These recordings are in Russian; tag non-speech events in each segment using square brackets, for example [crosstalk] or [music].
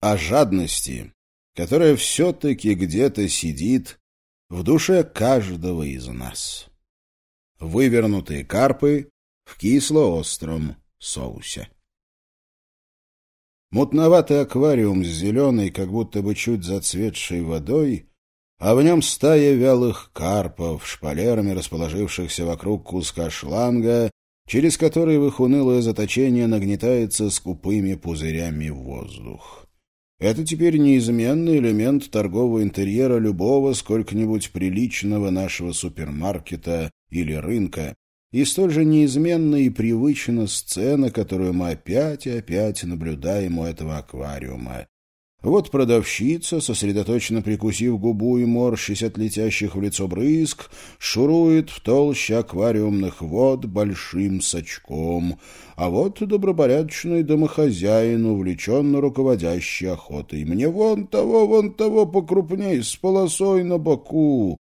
о жадности, которая все-таки где-то сидит в душе каждого из нас. Вывернутые карпы в кисло-остром соусе. Мутноватый аквариум с зеленой, как будто бы чуть зацветшей водой, а в нем стая вялых карпов, шпалерами расположившихся вокруг куска шланга, через который в их унылое заточение нагнетается скупыми пузырями воздух. Это теперь неизменный элемент торгового интерьера любого сколько-нибудь приличного нашего супермаркета или рынка, и столь же неизменна и привычна сцена, которую мы опять и опять наблюдаем у этого аквариума. Вот продавщица, сосредоточенно прикусив губу и морщись от летящих в лицо брызг, шурует в толще аквариумных вод большим сачком, а вот добропорядочный домохозяин, увлеченно руководящий охотой. «Мне вон того, вон того покрупней, с полосой на боку!»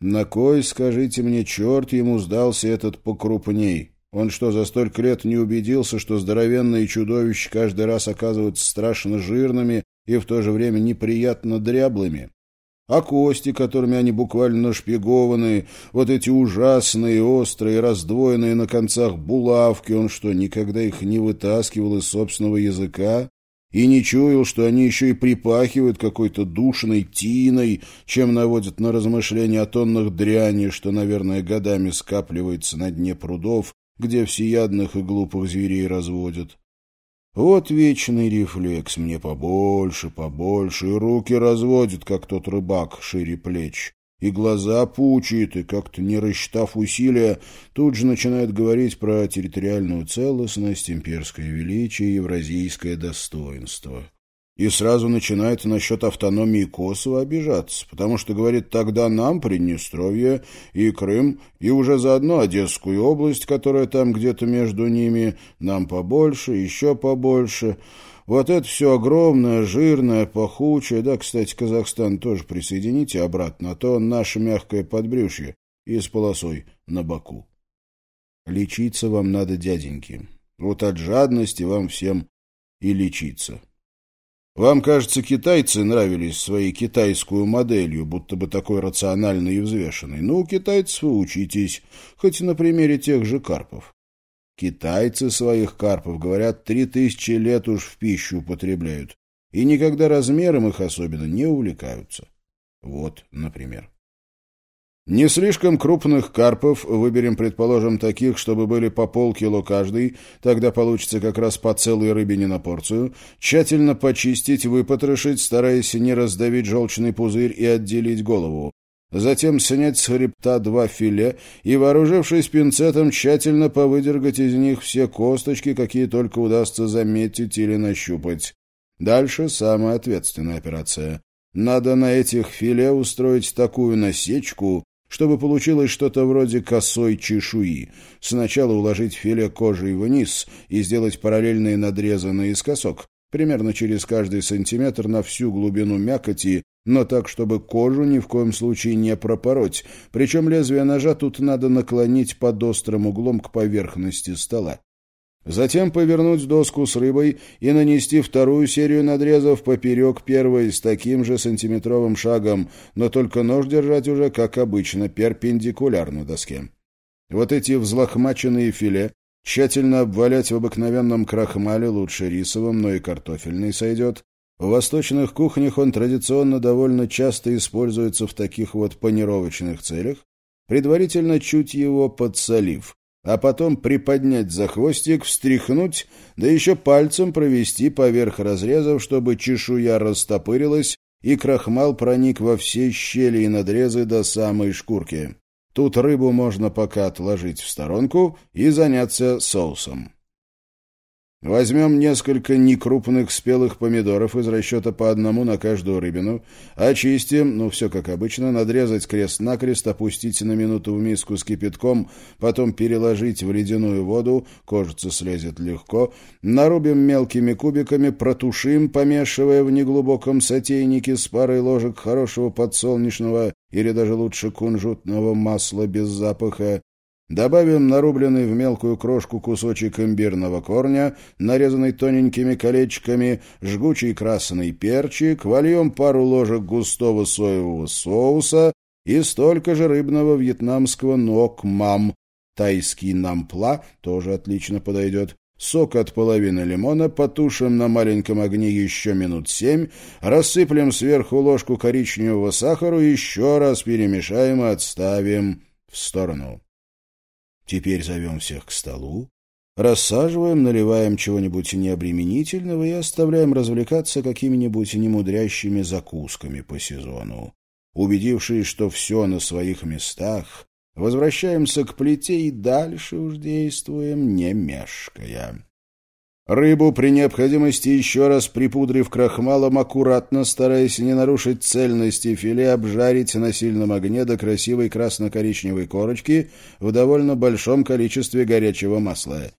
«На кой, скажите мне, черт ему сдался этот покрупней?» Он что, за столько лет не убедился, что здоровенные чудовища каждый раз оказываются страшно жирными и в то же время неприятно дряблыми. А кости, которыми они буквально нашпигованы, вот эти ужасные, острые, раздвоенные на концах булавки, он что, никогда их не вытаскивал из собственного языка? И не чуял, что они еще и припахивают какой-то душной тиной, чем наводят на размышления о тоннах дряни, что, наверное, годами скапливается на дне прудов, где всеядных и глупых зверей разводят. Вот вечный рефлекс мне побольше, побольше, и руки разводит, как тот рыбак, шире плеч, и глаза пучит, и как-то не рассчитав усилия, тут же начинает говорить про территориальную целостность, имперское величие и евразийское достоинство и сразу начинает насчет автономии Косово обижаться, потому что, говорит, тогда нам Приднестровье и Крым, и уже заодно Одесскую область, которая там где-то между ними, нам побольше, еще побольше. Вот это все огромное, жирное, пахучее, да, кстати, Казахстан тоже присоедините обратно, а то наше мягкое подбрюшье и с полосой на боку. Лечиться вам надо, дяденьки. Вот от жадности вам всем и лечиться. Вам, кажется, китайцы нравились своей китайскую моделью, будто бы такой рациональной и взвешенной. Ну, у китайцев вы учитесь, хоть и на примере тех же карпов. Китайцы своих карпов, говорят, три тысячи лет уж в пищу употребляют, и никогда размером их особенно не увлекаются. Вот, например. Не слишком крупных карпов выберем, предположим, таких, чтобы были по полкило каждый, тогда получится как раз по целой рыбине на порцию, тщательно почистить, выпотрошить, стараясь не раздавить желчный пузырь и отделить голову. Затем снять с хребта два филе и, вооружившись пинцетом, тщательно повыдергать из них все косточки, какие только удастся заметить или нащупать. Дальше самая ответственная операция. Надо на этих филе устроить такую насечку, чтобы получилось что-то вроде косой чешуи. Сначала уложить филе кожей вниз и сделать параллельные надрезы наискосок, примерно через каждый сантиметр на всю глубину мякоти, но так, чтобы кожу ни в коем случае не пропороть, причем лезвие ножа тут надо наклонить под острым углом к поверхности стола. Затем повернуть доску с рыбой и нанести вторую серию надрезов поперек первой с таким же сантиметровым шагом, но только нож держать уже, как обычно, перпендикулярно доске. Вот эти взлохмаченные филе тщательно обвалять в обыкновенном крахмале, лучше рисовом, но и картофельный сойдет. В восточных кухнях он традиционно довольно часто используется в таких вот панировочных целях, предварительно чуть его подсолив а потом приподнять за хвостик, встряхнуть, да еще пальцем провести поверх разрезов, чтобы чешуя растопырилась и крахмал проник во все щели и надрезы до самой шкурки. Тут рыбу можно пока отложить в сторонку и заняться соусом. Возьмем несколько некрупных спелых помидоров из расчета по одному на каждую рыбину, очистим, ну, все как обычно, надрезать крест-накрест, опустить на минуту в миску с кипятком, потом переложить в ледяную воду, кожица слезет легко, нарубим мелкими кубиками, протушим, помешивая в неглубоком сотейнике с парой ложек хорошего подсолнечного или даже лучше кунжутного масла без запаха, Добавим нарубленный в мелкую крошку кусочек имбирного корня, нарезанный тоненькими колечками, жгучий красный перчик, вольем пару ложек густого соевого соуса и столько же рыбного вьетнамского нок-мам. Тайский нампла тоже отлично подойдет. Сок от половины лимона потушим на маленьком огне еще минут семь, рассыплем сверху ложку коричневого сахара, еще раз перемешаем и отставим в сторону. Теперь зовем всех к столу, рассаживаем, наливаем чего-нибудь необременительного и оставляем развлекаться какими-нибудь немудрящими закусками по сезону. Убедившись, что все на своих местах, возвращаемся к плите и дальше уж действуем, не мешкая. Рыбу при необходимости еще раз припудрив крахмалом, аккуратно, стараясь не нарушить цельности филе, обжарить на сильном огне до красивой красно-коричневой корочки в довольно большом количестве горячего масла.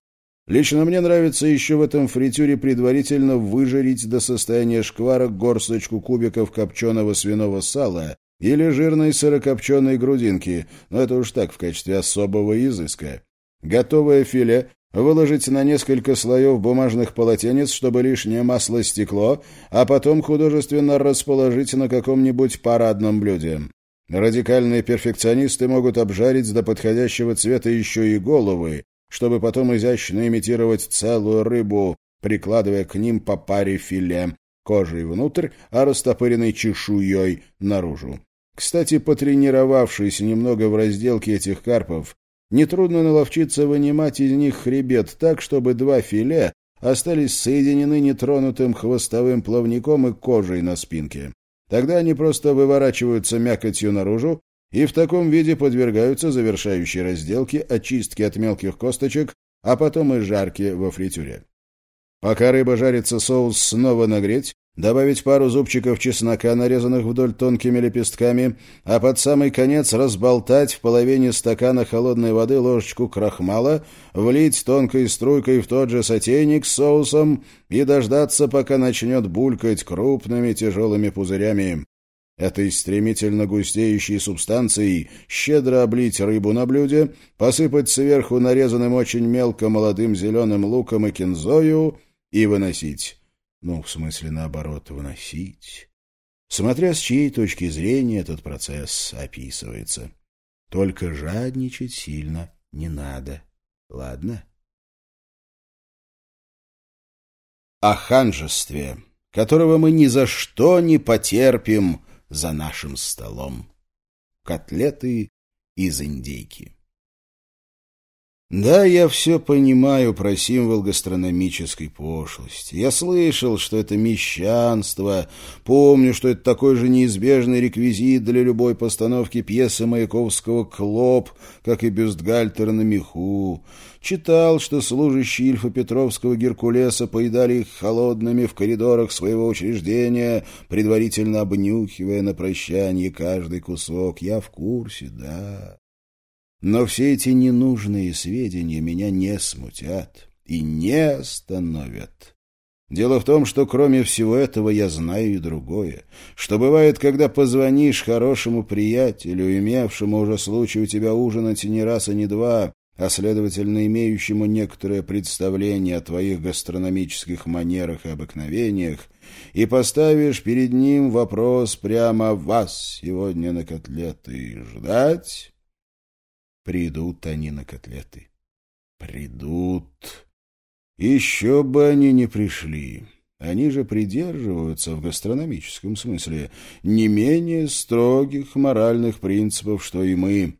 Лично мне нравится еще в этом фритюре предварительно выжарить до состояния шквара горсточку кубиков копченого свиного сала или жирной сырокопченой грудинки, но это уж так, в качестве особого изыска. Готовое филе выложить на несколько слоев бумажных полотенец, чтобы лишнее масло стекло, а потом художественно расположить на каком-нибудь парадном блюде. Радикальные перфекционисты могут обжарить до подходящего цвета еще и головы, чтобы потом изящно имитировать целую рыбу, прикладывая к ним по паре филе, кожей внутрь, а растопыренной чешуей наружу. Кстати, потренировавшись немного в разделке этих карпов, Нетрудно наловчиться вынимать из них хребет так, чтобы два филе остались соединены нетронутым хвостовым плавником и кожей на спинке. Тогда они просто выворачиваются мякотью наружу и в таком виде подвергаются завершающей разделке, очистке от мелких косточек, а потом и жарке во фритюре. Пока рыба жарится, соус снова нагреть, добавить пару зубчиков чеснока, нарезанных вдоль тонкими лепестками, а под самый конец разболтать в половине стакана холодной воды ложечку крахмала, влить тонкой струйкой в тот же сотейник с соусом и дождаться, пока начнет булькать крупными тяжелыми пузырями. Этой стремительно густеющей субстанцией щедро облить рыбу на блюде, посыпать сверху нарезанным очень мелко молодым зеленым луком и кинзою и выносить. Ну, в смысле, наоборот, выносить. Смотря с чьей точки зрения этот процесс описывается. Только жадничать сильно не надо. Ладно? О ханжестве, которого мы ни за что не потерпим за нашим столом. Котлеты из индейки. Да, я все понимаю про символ гастрономической пошлости. Я слышал, что это мещанство. Помню, что это такой же неизбежный реквизит для любой постановки пьесы Маяковского «Клоп», как и бюстгальтер на меху. Читал, что служащие Ильфа-Петровского Геркулеса поедали их холодными в коридорах своего учреждения, предварительно обнюхивая на прощание каждый кусок. Я в курсе, да. Но все эти ненужные сведения меня не смутят и не остановят. Дело в том, что кроме всего этого я знаю и другое, что бывает, когда позвонишь хорошему приятелю, имевшему уже случай у тебя ужинать не раз и не два, а, следовательно, имеющему некоторое представление о твоих гастрономических манерах и обыкновениях, и поставишь перед ним вопрос прямо «Вас сегодня на котлеты ждать?» Придут они на котлеты. Придут. Еще бы они не пришли. Они же придерживаются в гастрономическом смысле не менее строгих моральных принципов, что и мы.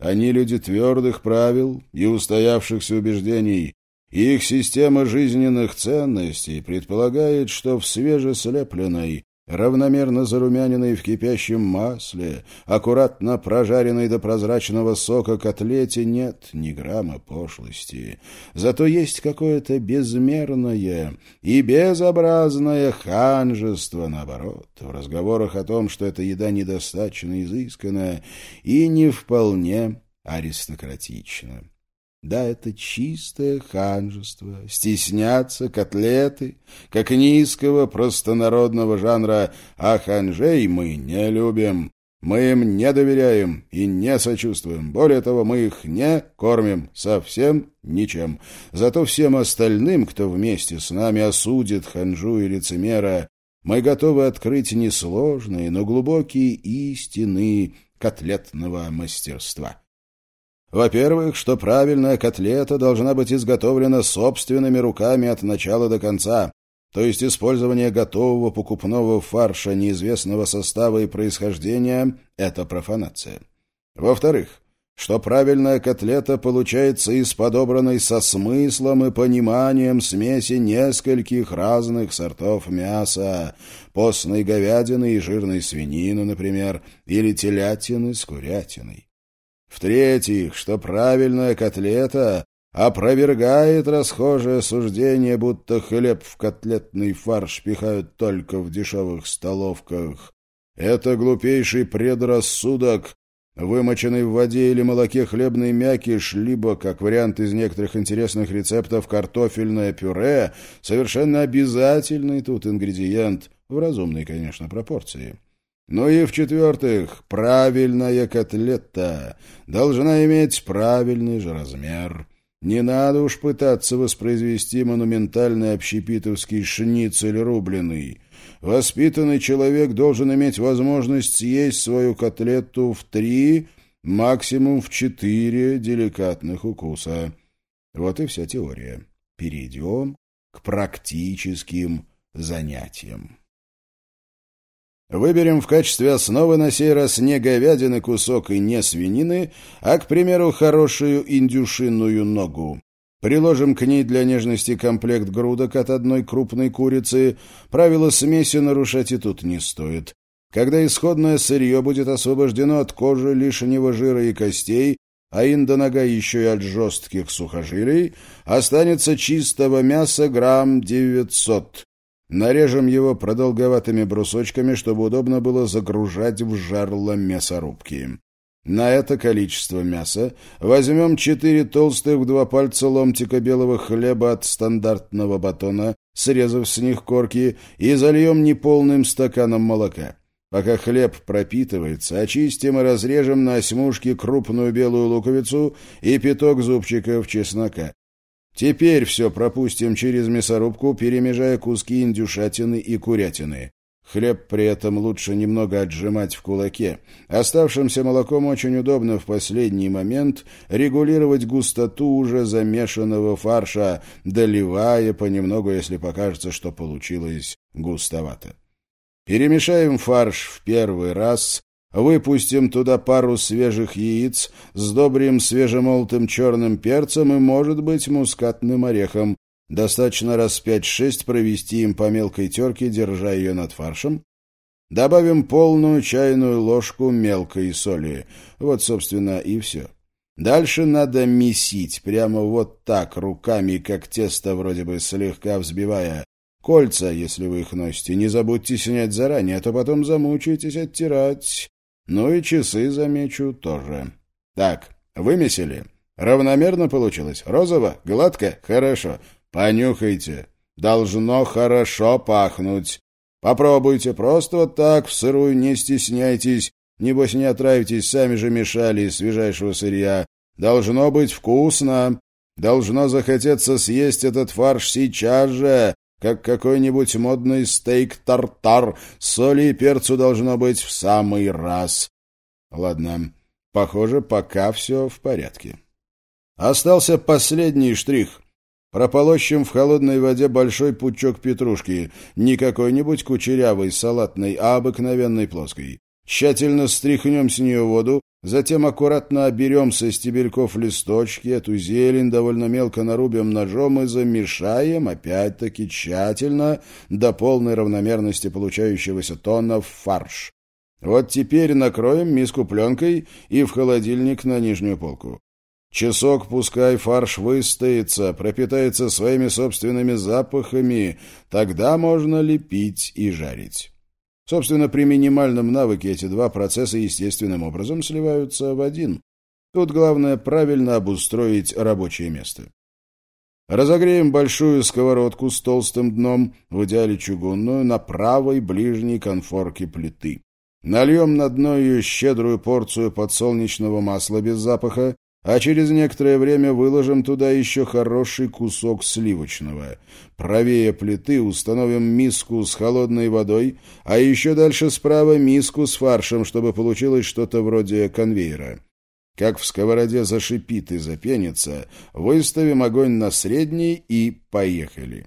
Они люди твердых правил и устоявшихся убеждений. Их система жизненных ценностей предполагает, что в свежеслепленной, равномерно зарумяненной в кипящем масле, аккуратно прожаренной до прозрачного сока котлете нет ни грамма пошлости. Зато есть какое-то безмерное и безобразное ханжество, наоборот, в разговорах о том, что эта еда недостаточно изысканная и не вполне аристократична. Да, это чистое ханжество, стесняться котлеты, как низкого простонародного жанра, а ханжей мы не любим. Мы им не доверяем и не сочувствуем. Более того, мы их не кормим совсем ничем. Зато всем остальным, кто вместе с нами осудит ханжу и лицемера, мы готовы открыть несложные, но глубокие истины котлетного мастерства. Во-первых, что правильная котлета должна быть изготовлена собственными руками от начала до конца, то есть использование готового покупного фарша неизвестного состава и происхождения – это профанация. Во-вторых, что правильная котлета получается из подобранной со смыслом и пониманием смеси нескольких разных сортов мяса, постной говядины и жирной свинины, например, или телятины с курятиной. В-третьих, что правильная котлета опровергает расхожее суждение, будто хлеб в котлетный фарш пихают только в дешевых столовках. Это глупейший предрассудок, вымоченный в воде или молоке хлебный мякиш, либо, как вариант из некоторых интересных рецептов, картофельное пюре, совершенно обязательный тут ингредиент, в разумной, конечно, пропорции. Ну и в-четвертых, правильная котлета должна иметь правильный же размер. Не надо уж пытаться воспроизвести монументальный общепитовский шницель рубленый. Воспитанный человек должен иметь возможность съесть свою котлету в три, максимум в четыре деликатных укуса. Вот и вся теория. Перейдем к практическим занятиям. Выберем в качестве основы на сей раз не говядины кусок и не свинины, а, к примеру, хорошую индюшиную ногу. Приложим к ней для нежности комплект грудок от одной крупной курицы. Правила смеси нарушать и тут не стоит. Когда исходное сырье будет освобождено от кожи, лишнего жира и костей, а индонога еще и от жестких сухожилий, останется чистого мяса грамм девятьсот. Нарежем его продолговатыми брусочками, чтобы удобно было загружать в жарло мясорубки. На это количество мяса возьмем четыре толстых в два пальца ломтика белого хлеба от стандартного батона, срезав с них корки, и зальем неполным стаканом молока. Пока хлеб пропитывается, очистим и разрежем на осьмушки крупную белую луковицу и пяток зубчиков чеснока. Теперь все пропустим через мясорубку, перемежая куски индюшатины и курятины. Хлеб при этом лучше немного отжимать в кулаке. Оставшимся молоком очень удобно в последний момент регулировать густоту уже замешанного фарша, доливая понемногу, если покажется, что получилось густовато. Перемешаем фарш в первый раз, Выпустим туда пару свежих яиц, сдобрим свежемолотым черным перцем и, может быть, мускатным орехом. Достаточно раз пять-шесть провести им по мелкой терке, держа ее над фаршем. Добавим полную чайную ложку мелкой соли. Вот, собственно, и все. Дальше надо месить, прямо вот так, руками, как тесто, вроде бы слегка взбивая. Кольца, если вы их носите, не забудьте снять заранее, а то потом замучаетесь оттирать. Ну и часы, замечу, тоже. Так, вымесили? Равномерно получилось? Розово? Гладко? Хорошо. Понюхайте. Должно хорошо пахнуть. Попробуйте просто вот так, в сырую, не стесняйтесь. Небось, не отравитесь, сами же мешали из свежайшего сырья. Должно быть вкусно. Должно захотеться съесть этот фарш сейчас же, как какой-нибудь модный стейк-тартар. Соли и перцу должно быть в самый раз. Ладно, похоже, пока все в порядке. Остался последний штрих. Прополощем в холодной воде большой пучок петрушки, не какой-нибудь кучерявый, салатный, а обыкновенной плоской. Тщательно стряхнем с нее воду, затем аккуратно оберем со стебельков листочки, эту зелень довольно мелко нарубим ножом и замешаем, опять-таки тщательно, до полной равномерности получающегося тона в фарш. Вот теперь накроем миску пленкой и в холодильник на нижнюю полку. Часок пускай фарш выстоится, пропитается своими собственными запахами, тогда можно лепить и жарить. Собственно, при минимальном навыке эти два процесса естественным образом сливаются в один. Тут главное правильно обустроить рабочее место. Разогреем большую сковородку с толстым дном, в идеале чугунную, на правой ближней конфорке плиты. Нальем на дно ее щедрую порцию подсолнечного масла без запаха, а через некоторое время выложим туда еще хороший кусок сливочного. Правее плиты установим миску с холодной водой, а еще дальше справа миску с фаршем, чтобы получилось что-то вроде конвейера. Как в сковороде зашипит и запенится, выставим огонь на средний и поехали.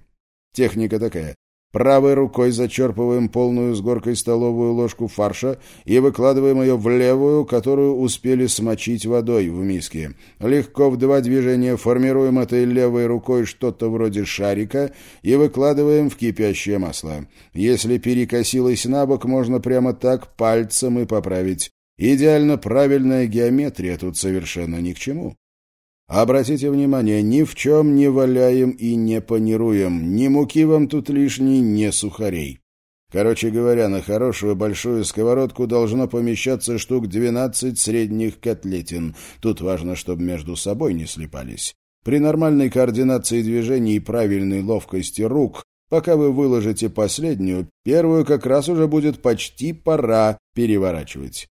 Техника такая. Правой рукой зачерпываем полную с горкой столовую ложку фарша и выкладываем ее в левую, которую успели смочить водой в миске. Легко в два движения формируем этой левой рукой что-то вроде шарика и выкладываем в кипящее масло. Если перекосилось на бок, можно прямо так пальцем и поправить. Идеально правильная геометрия тут совершенно ни к чему. Обратите внимание, ни в чем не валяем и не панируем. Ни муки вам тут лишней, ни сухарей. Короче говоря, на хорошую большую сковородку должно помещаться штук 12 средних котлетин. Тут важно, чтобы между собой не слипались. При нормальной координации движений и правильной ловкости рук, пока вы выложите последнюю, первую как раз уже будет почти пора переворачивать.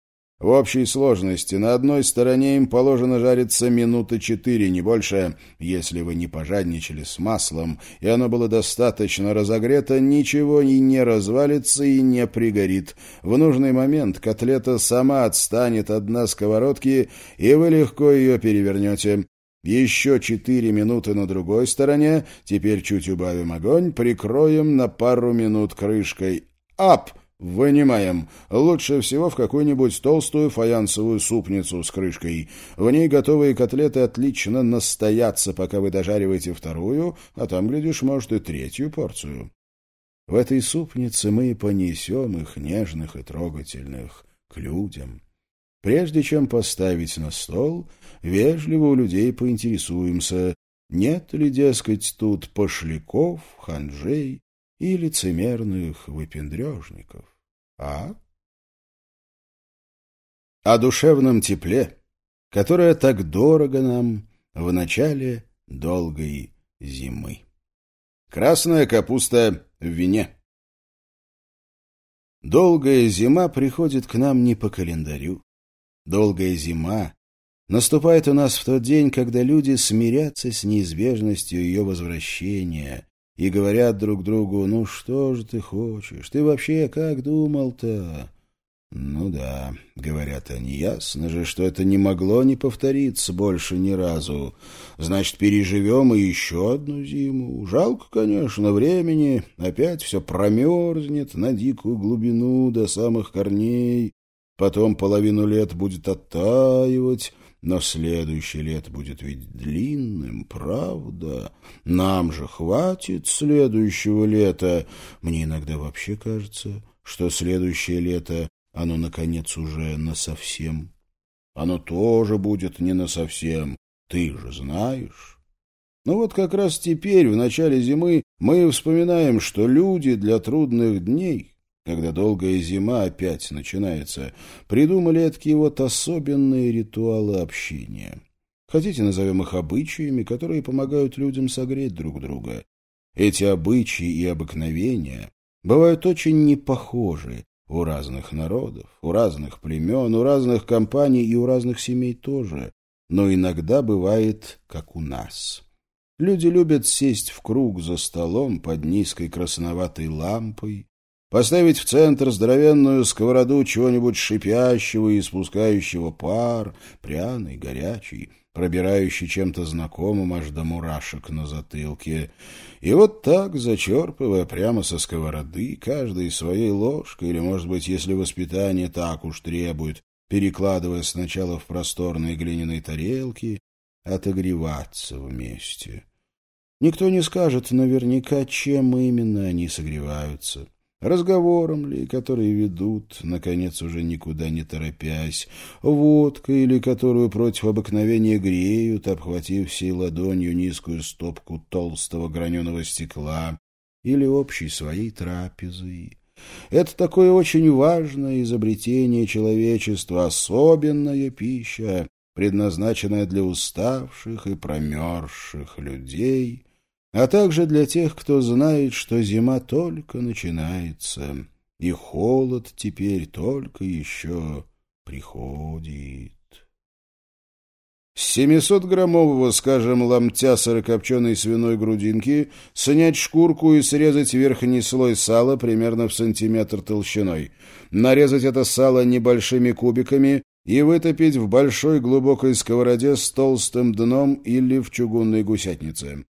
В общей сложности на одной стороне им положено жариться минуты четыре, не больше. Если вы не пожадничали с маслом, и оно было достаточно разогрето, ничего и не развалится и не пригорит. В нужный момент котлета сама отстанет от дна сковородки, и вы легко ее перевернете. Еще четыре минуты на другой стороне, теперь чуть убавим огонь, прикроем на пару минут крышкой. Ап! Вынимаем. Лучше всего в какую-нибудь толстую фаянсовую супницу с крышкой. В ней готовые котлеты отлично настоятся, пока вы дожариваете вторую, а там, глядишь, может, и третью порцию. В этой супнице мы понесем их нежных и трогательных к людям. Прежде чем поставить на стол, вежливо у людей поинтересуемся, нет ли, дескать, тут пошляков, ханжей и лицемерных выпендрежников. А? О душевном тепле, которое так дорого нам в начале долгой зимы. Красная капуста в вине. Долгая зима приходит к нам не по календарю. Долгая зима наступает у нас в тот день, когда люди смирятся с неизбежностью ее возвращения и говорят друг другу, «Ну что же ты хочешь? Ты вообще как думал-то?» «Ну да», — говорят они, — «ясно же, что это не могло не повториться больше ни разу. Значит, переживем и еще одну зиму. Жалко, конечно, времени. Опять все промерзнет на дикую глубину до самых корней. Потом половину лет будет оттаивать». Но следующее лето будет ведь длинным, правда? Нам же хватит следующего лета. Мне иногда вообще кажется, что следующее лето, оно, наконец, уже насовсем. Оно тоже будет не насовсем, ты же знаешь. Но вот как раз теперь, в начале зимы, мы вспоминаем, что люди для трудных дней когда долгая зима опять начинается, придумали такие вот особенные ритуалы общения. Хотите, назовем их обычаями, которые помогают людям согреть друг друга. Эти обычаи и обыкновения бывают очень непохожи у разных народов, у разных племен, у разных компаний и у разных семей тоже, но иногда бывает, как у нас. Люди любят сесть в круг за столом под низкой красноватой лампой, поставить в центр здоровенную сковороду чего-нибудь шипящего и испускающего пар, пряный, горячий, пробирающий чем-то знакомым аж до мурашек на затылке. И вот так, зачерпывая прямо со сковороды, каждой своей ложкой, или, может быть, если воспитание так уж требует, перекладывая сначала в просторные глиняные тарелки, отогреваться вместе. Никто не скажет наверняка, чем именно они согреваются разговором ли, который ведут, наконец, уже никуда не торопясь, водкой или которую против обыкновения греют, обхватив всей ладонью низкую стопку толстого граненого стекла, или общей своей трапезой. Это такое очень важное изобретение человечества, особенная пища, предназначенная для уставших и промерзших людей — а также для тех, кто знает, что зима только начинается и холод теперь только еще приходит. С 700-граммового, скажем, ломтя сырокопченой свиной грудинки снять шкурку и срезать верхний слой сала примерно в сантиметр толщиной. Нарезать это сало небольшими кубиками и вытопить в большой глубокой сковороде с толстым дном или в чугунной гусятнице.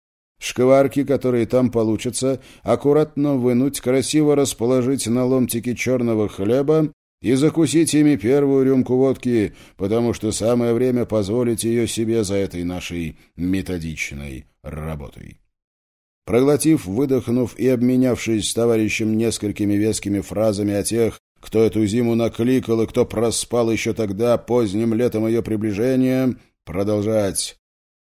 Шкварки, которые там получатся, аккуратно вынуть, красиво расположить на ломтике черного хлеба и закусить ими первую рюмку водки, потому что самое время позволить ее себе за этой нашей методичной работой. Проглотив, выдохнув и обменявшись с товарищем несколькими вескими фразами о тех, кто эту зиму накликал и кто проспал еще тогда, поздним летом ее приближения, продолжать.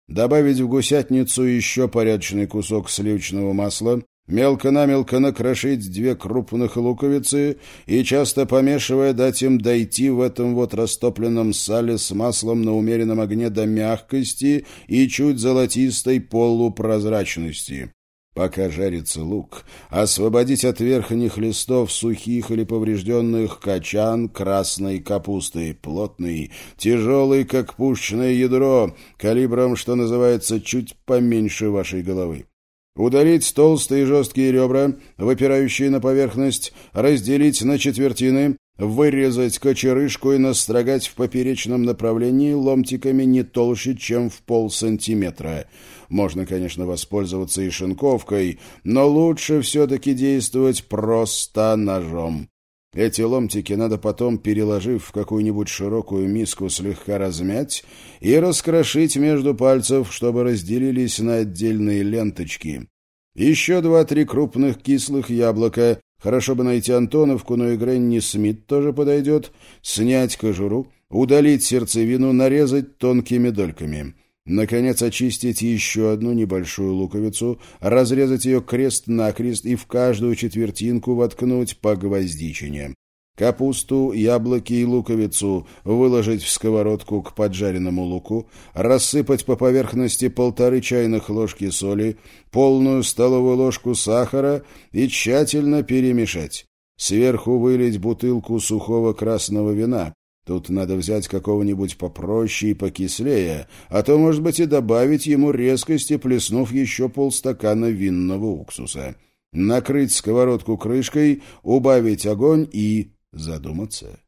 Добавить в гусятницу еще порядочный кусок сливочного масла, мелко-намелко накрошить две крупных луковицы и, часто помешивая, дать им дойти в этом вот растопленном сале с маслом на умеренном огне до мягкости и чуть золотистой полупрозрачности. Пока жарится лук, освободить от верхних листов сухих или поврежденных качан красной капусты, плотный, тяжелый, как пушечное ядро, калибром, что называется, чуть поменьше вашей головы. Удалить толстые жесткие ребра, выпирающие на поверхность, разделить на четвертины, вырезать кочерышку и настрогать в поперечном направлении ломтиками не толще, чем в полсантиметра. Можно, конечно, воспользоваться и шинковкой, но лучше все-таки действовать просто ножом. Эти ломтики надо потом, переложив в какую-нибудь широкую миску, слегка размять и раскрошить между пальцев, чтобы разделились на отдельные ленточки. Еще два-три крупных кислых яблока, хорошо бы найти Антоновку, но и Гренни Смит тоже подойдет, снять кожуру, удалить сердцевину, нарезать тонкими дольками. Наконец, очистить еще одну небольшую луковицу, разрезать ее крест-накрест и в каждую четвертинку воткнуть по гвоздичине. Капусту, яблоки и луковицу выложить в сковородку к поджаренному луку, рассыпать по поверхности полторы чайных ложки соли, полную столовую ложку сахара и тщательно перемешать. Сверху вылить бутылку сухого красного вина, Тут надо взять какого-нибудь попроще и покислее, а то, может быть, и добавить ему резкости, плеснув еще полстакана винного уксуса. Накрыть сковородку крышкой, убавить огонь и задуматься.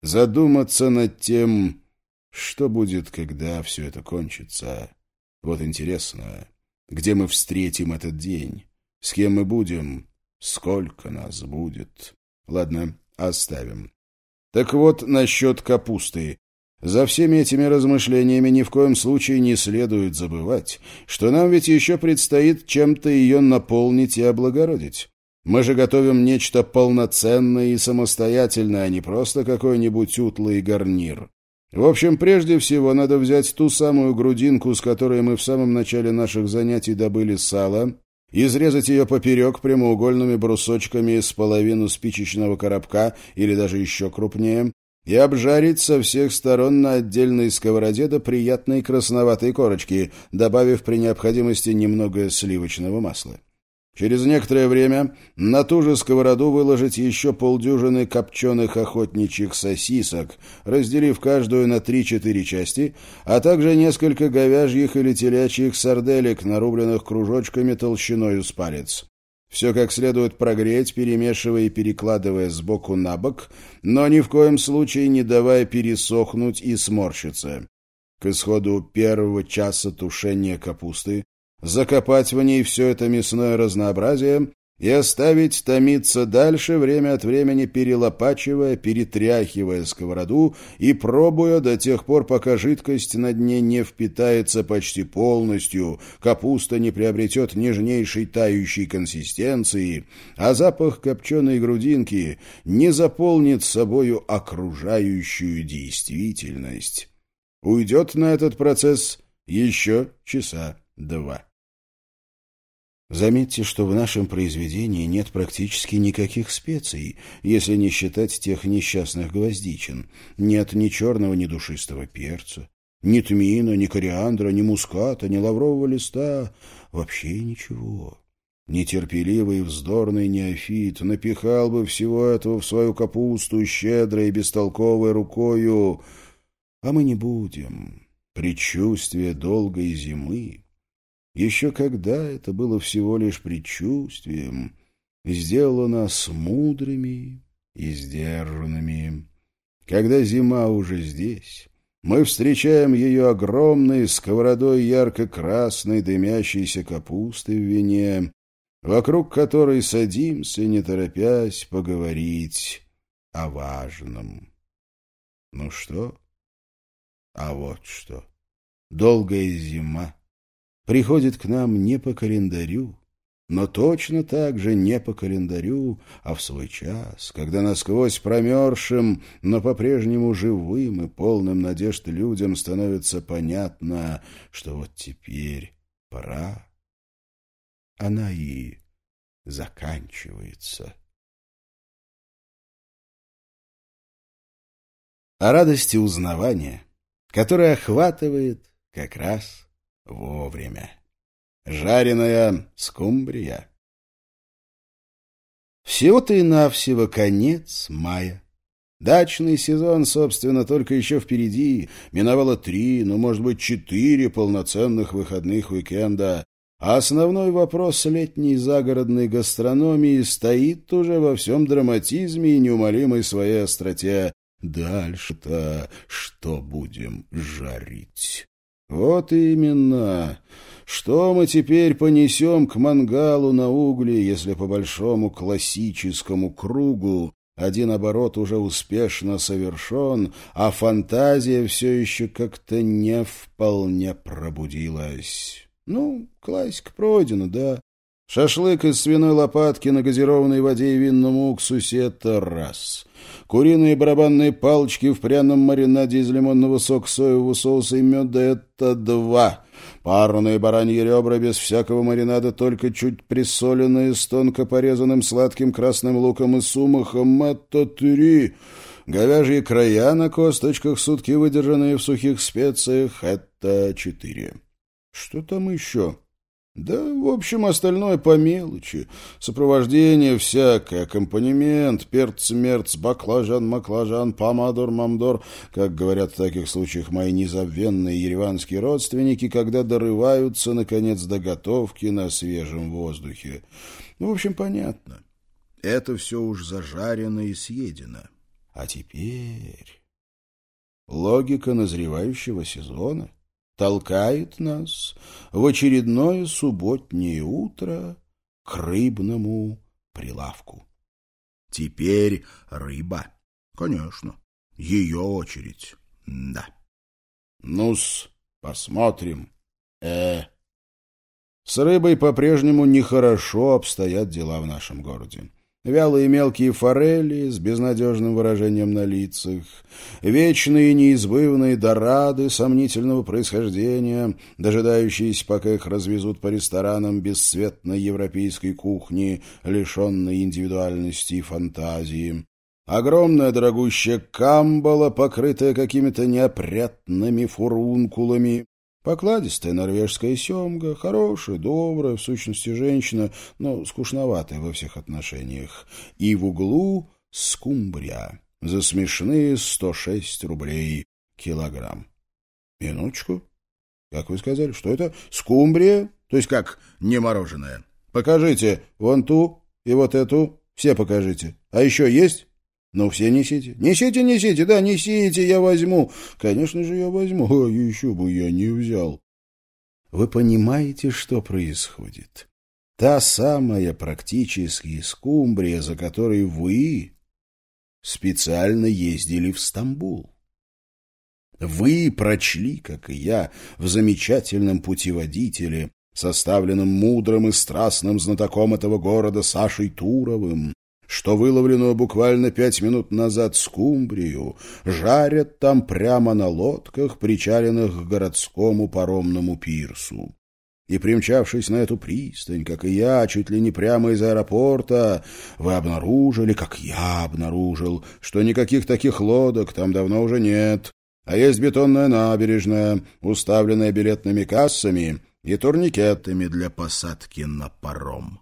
Задуматься над тем, что будет, когда все это кончится. Вот интересно, где мы встретим этот день? С кем мы будем? Сколько нас будет? Ладно, оставим. Так вот, насчет капусты. За всеми этими размышлениями ни в коем случае не следует забывать, что нам ведь еще предстоит чем-то ее наполнить и облагородить. Мы же готовим нечто полноценное и самостоятельное, а не просто какой-нибудь утлый гарнир. В общем, прежде всего надо взять ту самую грудинку, с которой мы в самом начале наших занятий добыли сало, изрезать ее поперек прямоугольными брусочками с половину спичечного коробка или даже еще крупнее, и обжарить со всех сторон на отдельной сковороде до приятной красноватой корочки, добавив при необходимости немного сливочного масла. Через некоторое время на ту же сковороду выложить еще полдюжины копченых охотничьих сосисок, разделив каждую на три-четыре части, а также несколько говяжьих или телячьих сарделек, нарубленных кружочками толщиной с палец. Все как следует прогреть, перемешивая и перекладывая сбоку на бок, но ни в коем случае не давая пересохнуть и сморщиться. К исходу первого часа тушения капусты закопать в ней все это мясное разнообразие и оставить томиться дальше, время от времени перелопачивая, перетряхивая сковороду и пробуя до тех пор, пока жидкость на дне не впитается почти полностью, капуста не приобретет нежнейшей тающей консистенции, а запах копченой грудинки не заполнит собою окружающую действительность. Уйдет на этот процесс еще часа два. Заметьте, что в нашем произведении нет практически никаких специй, если не считать тех несчастных гвоздичин. Нет ни черного, ни душистого перца, ни тмина, ни кориандра, ни муската, ни лаврового листа, вообще ничего. Нетерпеливый вздорный неофит напихал бы всего этого в свою капусту щедрой и бестолковой рукою, а мы не будем. Предчувствие долгой зимы, еще когда это было всего лишь предчувствием, сделало нас мудрыми и сдержанными. Когда зима уже здесь, мы встречаем ее огромной сковородой ярко-красной дымящейся капусты в вине, вокруг которой садимся, не торопясь, поговорить о важном. Ну что? А вот что. Долгая зима приходит к нам не по календарю, но точно так же не по календарю, а в свой час, когда насквозь промерзшим, но по-прежнему живым и полным надежд людям становится понятно, что вот теперь пора. Она и заканчивается. О радости узнавания, которая охватывает как раз вовремя. Жареная скумбрия. Всего-то и навсего конец мая. Дачный сезон, собственно, только еще впереди. Миновало три, ну, может быть, четыре полноценных выходных уикенда. А основной вопрос летней загородной гастрономии стоит уже во всем драматизме и неумолимой своей остроте. Дальше-то что будем жарить? Вот именно. Что мы теперь понесем к мангалу на угли, если по большому классическому кругу один оборот уже успешно совершен, а фантазия все еще как-то не вполне пробудилась? Ну, классика пройдена, да. Шашлык из свиной лопатки на газированной воде и винном уксусе — это раз. Куриные барабанные палочки в пряном маринаде из лимонного сока, соевого соуса и меда — это два. Парные бараньи ребра без всякого маринада, только чуть присоленные с тонко порезанным сладким красным луком и сумахом — это три. Говяжьи края на косточках, сутки выдержанные в сухих специях — это четыре. Что там еще? Да, в общем, остальное по мелочи. Сопровождение всякое, аккомпанемент, перц-мерц, баклажан-маклажан, помадор-мамдор, как говорят в таких случаях мои незабвенные ереванские родственники, когда дорываются, наконец, до готовки на свежем воздухе. Ну, в общем, понятно. Это все уж зажарено и съедено. А теперь... Логика назревающего сезона — толкает нас в очередное субботнее утро к рыбному прилавку. Теперь рыба. Конечно, ее очередь. Да. Ну-с, посмотрим. Э, с рыбой по-прежнему нехорошо обстоят дела в нашем городе вялые мелкие форели с безнадежным выражением на лицах, вечные неизбывные дорады сомнительного происхождения, дожидающиеся, пока их развезут по ресторанам бесцветной европейской кухни, лишенной индивидуальности и фантазии. Огромная дорогущая камбала, покрытая какими-то неопрятными фурункулами, Покладистая норвежская семга, хорошая, добрая, в сущности женщина, но скучноватая во всех отношениях. И в углу скумбрия за смешные 106 рублей килограмм. Минуточку. Как вы сказали, что это? Скумбрия? То есть как не мороженое? Покажите вон ту и вот эту. Все покажите. А еще есть? Ну, все несите. Несите, несите, да, несите, я возьму. Конечно же, я возьму, [laughs] а еще бы я не взял. Вы понимаете, что происходит? Та самая практически скумбрия, за которой вы специально ездили в Стамбул. Вы прочли, как и я, в замечательном путеводителе, составленном мудрым и страстным знатоком этого города Сашей Туровым, что выловленную буквально пять минут назад скумбрию жарят там прямо на лодках, причаленных к городскому паромному пирсу. И, примчавшись на эту пристань, как и я, чуть ли не прямо из аэропорта, вы обнаружили, как я обнаружил, что никаких таких лодок там давно уже нет, а есть бетонная набережная, уставленная билетными кассами и турникетами для посадки на паром.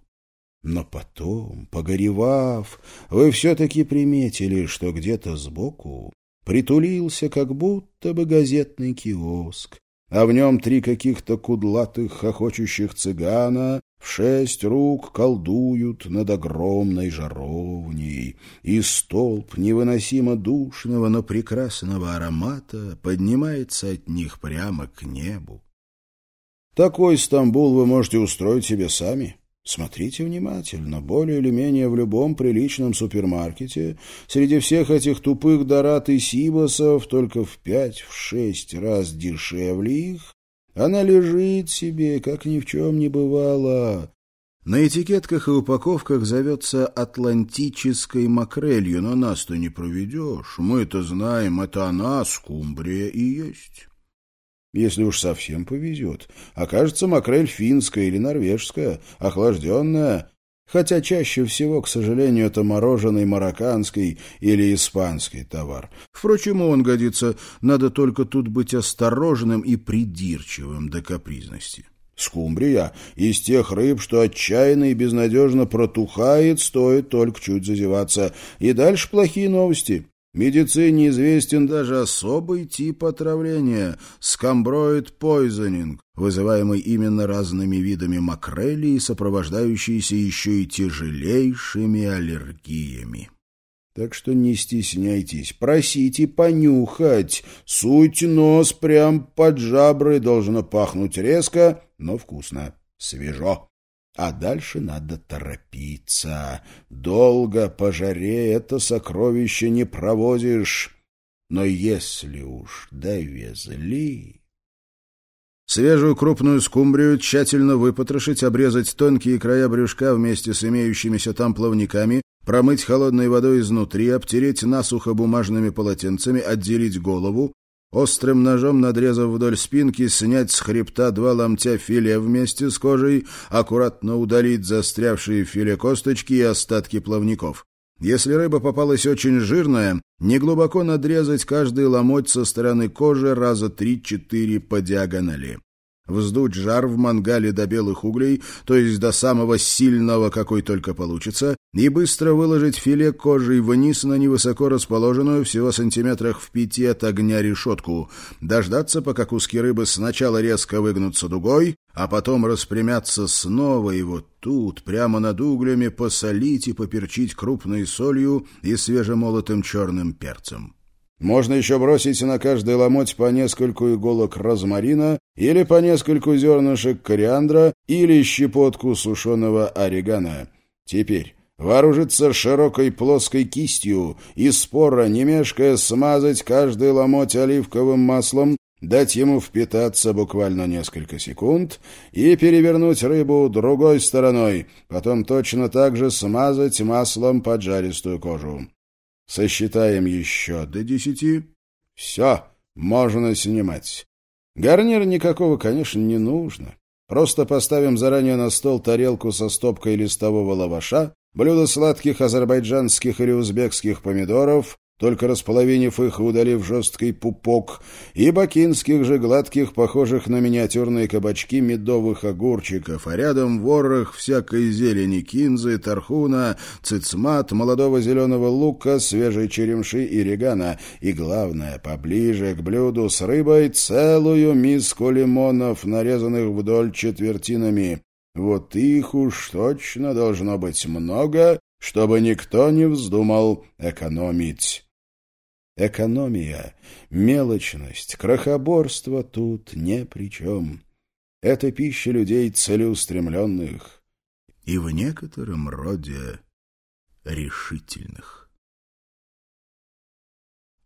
Но потом, погоревав, вы все-таки приметили, что где-то сбоку притулился как будто бы газетный киоск, а в нем три каких-то кудлатых хохочущих цыгана в шесть рук колдуют над огромной жаровней, и столб невыносимо душного, но прекрасного аромата поднимается от них прямо к небу. Такой Стамбул вы можете устроить себе сами. Смотрите внимательно. Более или менее в любом приличном супермаркете среди всех этих тупых дорат и сибасов только в пять-шесть раз дешевле их она лежит себе, как ни в чем не бывало. На этикетках и упаковках зовется атлантической макрелью, но нас-то не проведешь. Мы-то знаем, это она, скумбрия и есть. Если уж совсем повезет, окажется макрель финская или норвежская, охлажденная, хотя чаще всего, к сожалению, это мороженый марокканский или испанский товар. Впрочем, он годится, надо только тут быть осторожным и придирчивым до капризности. Скумбрия из тех рыб, что отчаянно и безнадежно протухает, стоит только чуть зазеваться. И дальше плохие новости. Медицине известен даже особый тип отравления – скамброид пойзонинг, вызываемый именно разными видами макрели сопровождающийся еще и тяжелейшими аллергиями. Так что не стесняйтесь, просите понюхать. Суть нос прям под жабры должно пахнуть резко, но вкусно, свежо. А дальше надо торопиться. Долго по жаре это сокровище не провозишь. Но если уж довезли... Свежую крупную скумбрию тщательно выпотрошить, обрезать тонкие края брюшка вместе с имеющимися там плавниками, промыть холодной водой изнутри, обтереть насухо бумажными полотенцами, отделить голову, Острым ножом, надрезав вдоль спинки, снять с хребта два ломтя филе вместе с кожей, аккуратно удалить застрявшие филе косточки и остатки плавников. Если рыба попалась очень жирная, неглубоко надрезать каждый ломоть со стороны кожи раза три-четыре по диагонали вздуть жар в мангале до белых углей, то есть до самого сильного, какой только получится, и быстро выложить филе кожей вниз на невысоко расположенную, всего сантиметрах в пяти от огня решетку, дождаться, пока куски рыбы сначала резко выгнутся дугой, а потом распрямятся снова, и вот тут, прямо над углями, посолить и поперчить крупной солью и свежемолотым черным перцем. Можно еще бросить на каждый ломоть по нескольку иголок розмарина или по нескольку зернышек кориандра или щепотку сушеного орегано. Теперь вооружиться широкой плоской кистью и спора, не мешкая, смазать каждый ломоть оливковым маслом, дать ему впитаться буквально несколько секунд и перевернуть рыбу другой стороной, потом точно так же смазать маслом поджаристую кожу. Сосчитаем еще до десяти. Все, можно снимать. Гарнира никакого, конечно, не нужно. Просто поставим заранее на стол тарелку со стопкой листового лаваша, блюдо сладких азербайджанских или узбекских помидоров, только располовинив их и удалив жесткий пупок, и бакинских же гладких, похожих на миниатюрные кабачки медовых огурчиков, а рядом ворох всякой зелени кинзы, тархуна, цицмат, молодого зеленого лука, свежей черемши и регана, и, главное, поближе к блюду с рыбой целую миску лимонов, нарезанных вдоль четвертинами. Вот их уж точно должно быть много, чтобы никто не вздумал экономить. Экономия, мелочность, крохоборство тут не при чем. Это пища людей целеустремленных и в некотором роде решительных.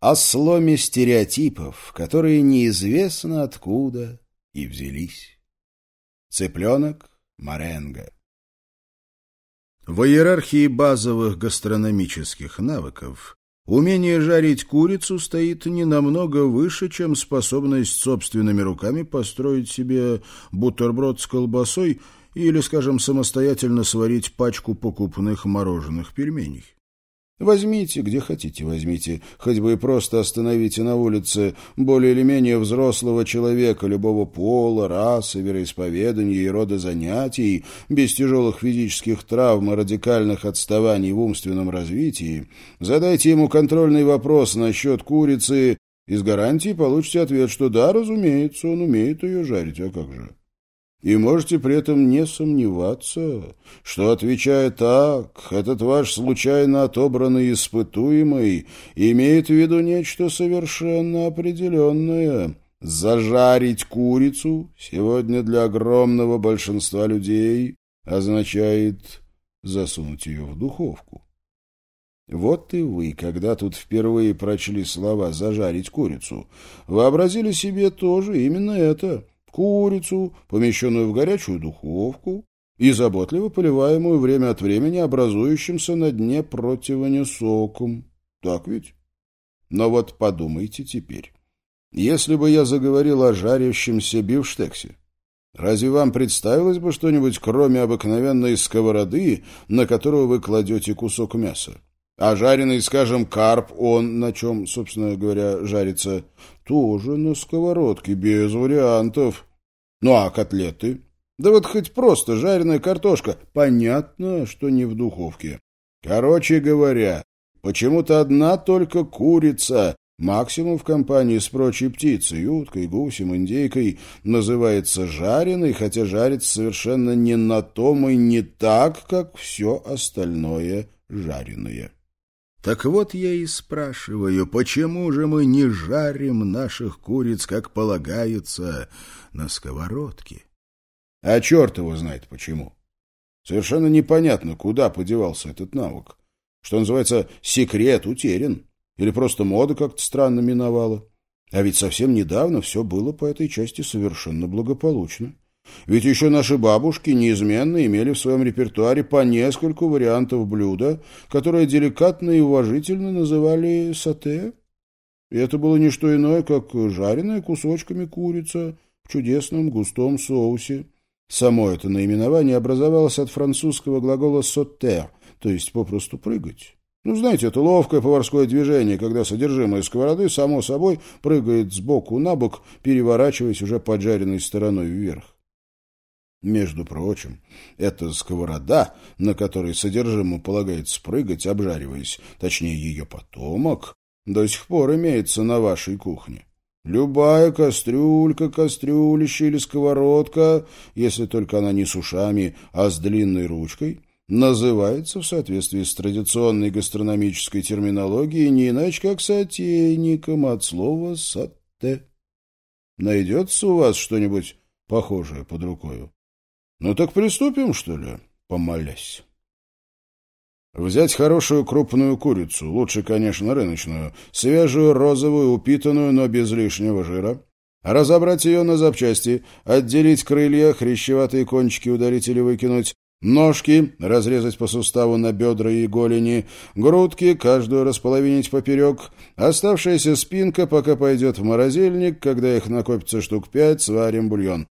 О сломе стереотипов, которые неизвестно откуда и взялись. Цыпленок Маренго. В иерархии базовых гастрономических навыков Умение жарить курицу стоит не намного выше, чем способность собственными руками построить себе бутерброд с колбасой или, скажем, самостоятельно сварить пачку покупных мороженых пельменей. Возьмите, где хотите возьмите, хоть бы и просто остановите на улице более или менее взрослого человека любого пола, расы, вероисповедания и рода занятий, без тяжелых физических травм и радикальных отставаний в умственном развитии, задайте ему контрольный вопрос насчет курицы, и с гарантией получите ответ, что да, разумеется, он умеет ее жарить, а как же. И можете при этом не сомневаться, что, отвечая так, этот ваш случайно отобранный испытуемый имеет в виду нечто совершенно определенное. Зажарить курицу сегодня для огромного большинства людей означает засунуть ее в духовку. Вот и вы, когда тут впервые прочли слова «зажарить курицу», вообразили себе тоже именно это — курицу, помещенную в горячую духовку и заботливо поливаемую время от времени образующимся на дне противня соком. Так ведь? Но вот подумайте теперь. Если бы я заговорил о жарящемся бифштексе, разве вам представилось бы что-нибудь, кроме обыкновенной сковороды, на которую вы кладете кусок мяса? А жареный, скажем, карп, он на чем, собственно говоря, жарится? Тоже на сковородке, без вариантов. Ну а котлеты? Да вот хоть просто жареная картошка. Понятно, что не в духовке. Короче говоря, почему-то одна только курица, максимум в компании с прочей птицей, уткой, гусем, индейкой, называется жареной, хотя жарится совершенно не на том и не так, как все остальное жареное. Так вот я и спрашиваю, почему же мы не жарим наших куриц, как полагается, на сковородке? А черт его знает почему. Совершенно непонятно, куда подевался этот навык. Что называется, секрет утерян. Или просто мода как-то странно миновала. А ведь совсем недавно все было по этой части совершенно благополучно. Ведь еще наши бабушки неизменно имели в своем репертуаре по нескольку вариантов блюда, которые деликатно и уважительно называли сате. И это было не что иное, как жареная кусочками курица в чудесном густом соусе. Само это наименование образовалось от французского глагола «сотер», то есть попросту «прыгать». Ну, знаете, это ловкое поварское движение, когда содержимое сковороды, само собой, прыгает сбоку на бок, переворачиваясь уже поджаренной стороной вверх. Между прочим, эта сковорода, на которой содержимое полагается прыгать, обжариваясь, точнее ее потомок, до сих пор имеется на вашей кухне. Любая кастрюлька, кастрюлище или сковородка, если только она не с ушами, а с длинной ручкой, называется в соответствии с традиционной гастрономической терминологией не иначе как сотейником от слова «сатте». Найдется у вас что-нибудь похожее под рукою? Ну так приступим, что ли, помолясь. Взять хорошую крупную курицу, лучше, конечно, рыночную, свежую, розовую, упитанную, но без лишнего жира. Разобрать ее на запчасти, отделить крылья, хрящеватые кончики ударить или выкинуть, ножки разрезать по суставу на бедра и голени, грудки каждую располовинить поперек, оставшаяся спинка пока пойдет в морозильник, когда их накопится штук пять, сварим бульон.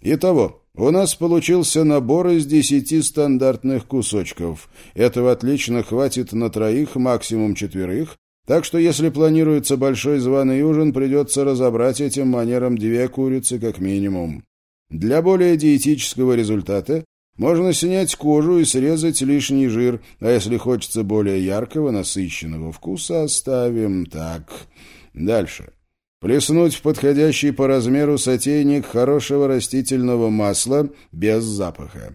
Итого, у нас получился набор из десяти стандартных кусочков. Этого отлично хватит на троих, максимум четверых, так что если планируется большой званый ужин, придется разобрать этим манером две курицы как минимум. Для более диетического результата можно снять кожу и срезать лишний жир, а если хочется более яркого, насыщенного вкуса, оставим так. Дальше. Плеснуть в подходящий по размеру сотейник хорошего растительного масла без запаха.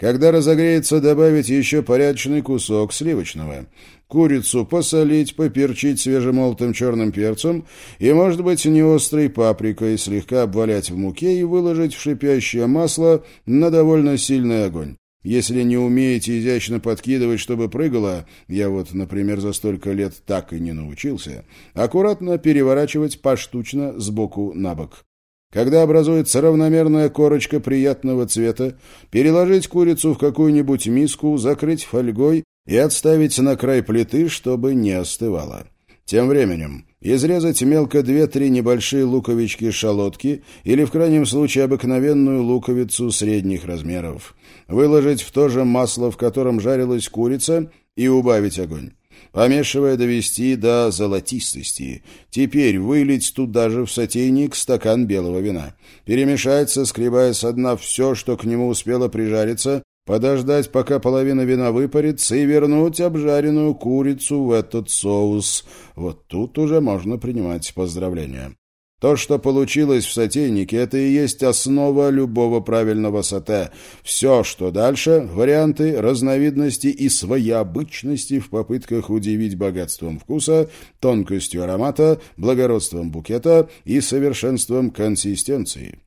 Когда разогреется, добавить еще порядочный кусок сливочного. Курицу посолить, поперчить свежемолотым черным перцем и, может быть, неострой паприкой, слегка обвалять в муке и выложить в шипящее масло на довольно сильный огонь. Если не умеете изящно подкидывать, чтобы прыгало, я вот, например, за столько лет так и не научился, аккуратно переворачивать поштучно сбоку на бок. Когда образуется равномерная корочка приятного цвета, переложить курицу в какую-нибудь миску, закрыть фольгой и отставить на край плиты, чтобы не остывала. Тем временем изрезать мелко две-три небольшие луковички-шалотки или, в крайнем случае, обыкновенную луковицу средних размеров. Выложить в то же масло, в котором жарилась курица, и убавить огонь. помешивая довести до золотистости. Теперь вылить туда же в сотейник стакан белого вина. Перемешать, соскребая со дна все, что к нему успело прижариться, подождать, пока половина вина выпарится, и вернуть обжаренную курицу в этот соус. Вот тут уже можно принимать поздравления. То, что получилось в сотейнике, это и есть основа любого правильного сате. Все, что дальше — варианты, разновидности и своеобычности в попытках удивить богатством вкуса, тонкостью аромата, благородством букета и совершенством консистенции.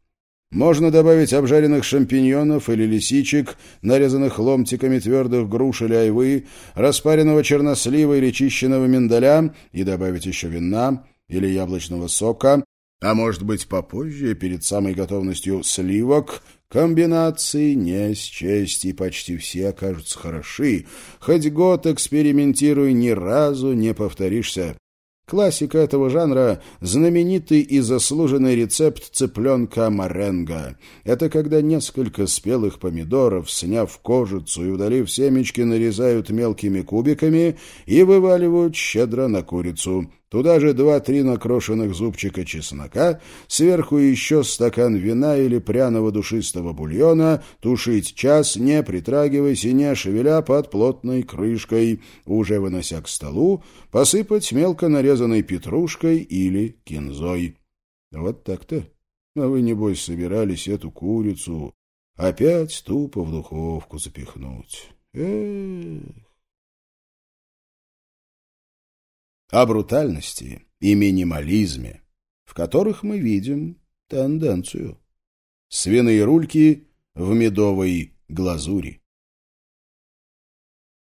Можно добавить обжаренных шампиньонов или лисичек, нарезанных ломтиками твердых груш или айвы, распаренного чернослива или чищенного миндаля и добавить еще вина или яблочного сока, а может быть попозже, перед самой готовностью сливок, комбинации не счесть, и почти все окажутся хороши. Хоть год экспериментируй, ни разу не повторишься. Классика этого жанра – знаменитый и заслуженный рецепт цыпленка маренго. Это когда несколько спелых помидоров, сняв кожицу и удалив семечки, нарезают мелкими кубиками и вываливают щедро на курицу. Туда же два-три накрошенных зубчика чеснока, сверху еще стакан вина или пряного душистого бульона, тушить час, не притрагиваясь и не шевеля под плотной крышкой, уже вынося к столу, посыпать мелко нарезанной петрушкой или кинзой. Вот так-то. А вы, небось, собирались эту курицу опять тупо в духовку запихнуть. Эх! О брутальности и минимализме, в которых мы видим тенденцию. Свиные рульки в медовой глазури.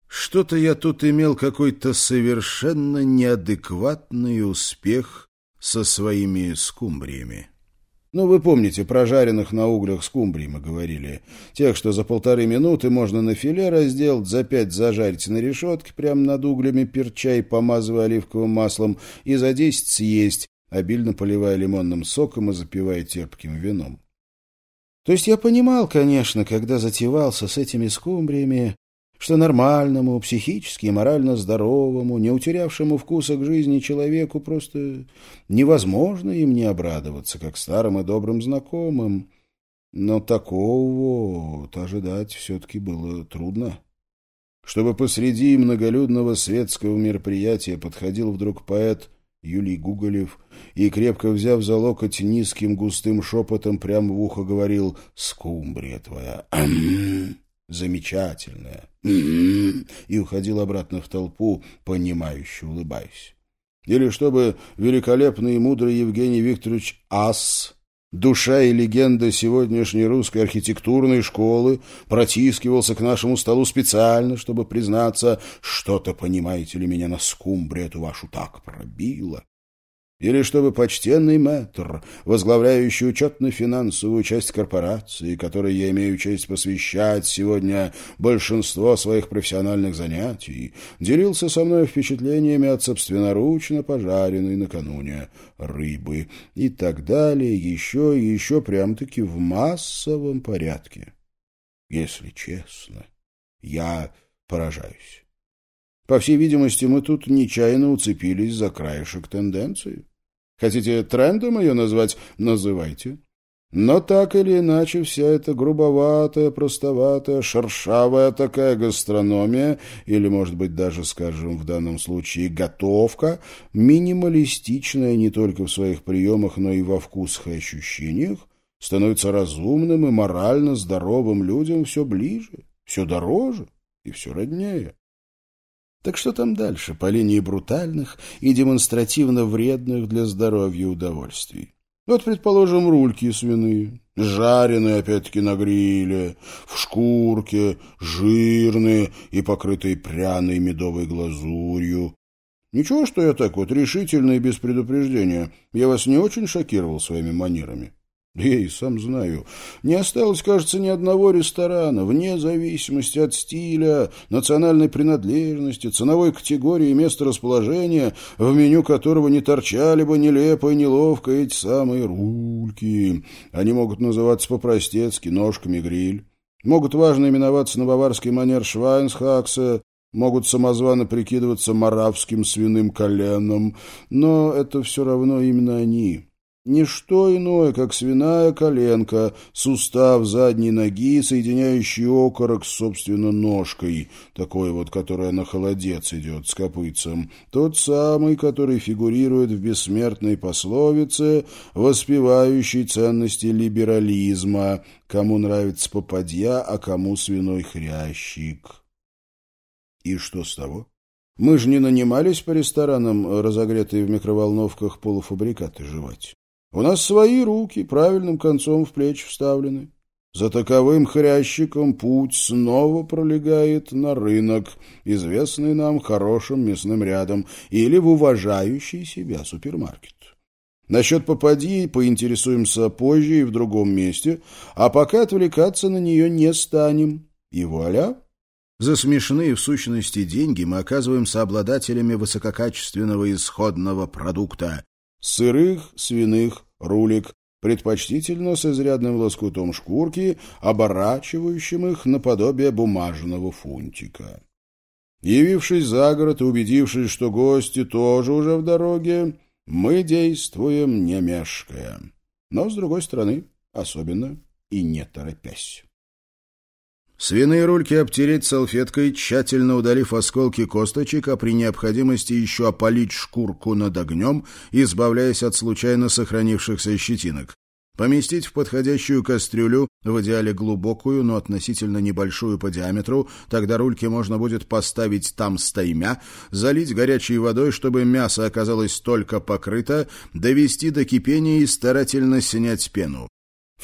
Что-то я тут имел какой-то совершенно неадекватный успех со своими скумбриями. Ну, вы помните, про жареных на углях скумбрий мы говорили. Тех, что за полторы минуты можно на филе разделать, за пять зажарить на решетке прямо над углями, перча и помазывая оливковым маслом, и за десять съесть, обильно поливая лимонным соком и запивая терпким вином. То есть я понимал, конечно, когда затевался с этими скумбриями, что нормальному, психически и морально здоровому, не утерявшему вкуса к жизни человеку просто невозможно им не обрадоваться, как старым и добрым знакомым. Но такого вот ожидать все-таки было трудно. Чтобы посреди многолюдного светского мероприятия подходил вдруг поэт Юлий Гуголев и, крепко взяв за локоть низким густым шепотом, прямо в ухо говорил «Скумбрия твоя!» [clears throat] замечательная. И уходил обратно в толпу, понимающе улыбаясь. Или чтобы великолепный и мудрый Евгений Викторович Ас, душа и легенда сегодняшней русской архитектурной школы, протискивался к нашему столу специально, чтобы признаться, что-то, понимаете ли, меня на скумбре эту вашу так пробило. Или чтобы почтенный мэтр, возглавляющий учетно-финансовую часть корпорации, которой я имею честь посвящать сегодня большинство своих профессиональных занятий, делился со мной впечатлениями от собственноручно пожаренной накануне рыбы и так далее, еще и еще прям-таки в массовом порядке. Если честно, я поражаюсь. По всей видимости, мы тут нечаянно уцепились за краешек тенденции. Хотите трендом ее назвать? Называйте. Но так или иначе вся эта грубоватая, простоватая, шершавая такая гастрономия, или, может быть, даже, скажем, в данном случае готовка, минималистичная не только в своих приемах, но и во вкусах и ощущениях, становится разумным и морально здоровым людям все ближе, все дороже и все роднее. Так что там дальше по линии брутальных и демонстративно вредных для здоровья удовольствий? Вот, предположим, рульки свиные, жареные, опять-таки, на гриле, в шкурке, жирные и покрытые пряной медовой глазурью. Ничего, что я так вот решительно и без предупреждения. Я вас не очень шокировал своими манерами. Я и сам знаю. Не осталось, кажется, ни одного ресторана, вне зависимости от стиля, национальной принадлежности, ценовой категории и места расположения, в меню которого не торчали бы нелепо и неловко эти самые рульки. Они могут называться по-простецки ножками гриль. Могут важно именоваться на баварский манер Швайнсхаксе, могут самозвано прикидываться маравским свиным коленом, но это все равно именно они. Ничто иное, как свиная коленка, сустав задней ноги, соединяющий окорок с, собственно, ножкой, такой вот, которая на холодец идет с копытцем, тот самый, который фигурирует в бессмертной пословице, воспевающей ценности либерализма, кому нравится попадья, а кому свиной хрящик. И что с того? Мы же не нанимались по ресторанам, разогретые в микроволновках полуфабрикаты жевать. У нас свои руки, правильным концом в плечи вставлены. За таковым хрящиком путь снова пролегает на рынок, известный нам хорошим мясным рядом, или в уважающий себя супермаркет. Насчет попади поинтересуемся позже и в другом месте, а пока отвлекаться на нее не станем. И вуаля! За смешные в сущности деньги мы оказываемся обладателями высококачественного исходного продукта, сырых свиных рулик, предпочтительно с изрядным лоскутом шкурки, оборачивающим их наподобие бумажного фунтика. Явившись за город и убедившись, что гости тоже уже в дороге, мы действуем не мешкая, но, с другой стороны, особенно и не торопясь. Свиные рульки обтереть салфеткой, тщательно удалив осколки косточек, а при необходимости еще опалить шкурку над огнем, избавляясь от случайно сохранившихся щетинок. Поместить в подходящую кастрюлю, в идеале глубокую, но относительно небольшую по диаметру, тогда рульки можно будет поставить там стаймя, залить горячей водой, чтобы мясо оказалось только покрыто, довести до кипения и старательно снять пену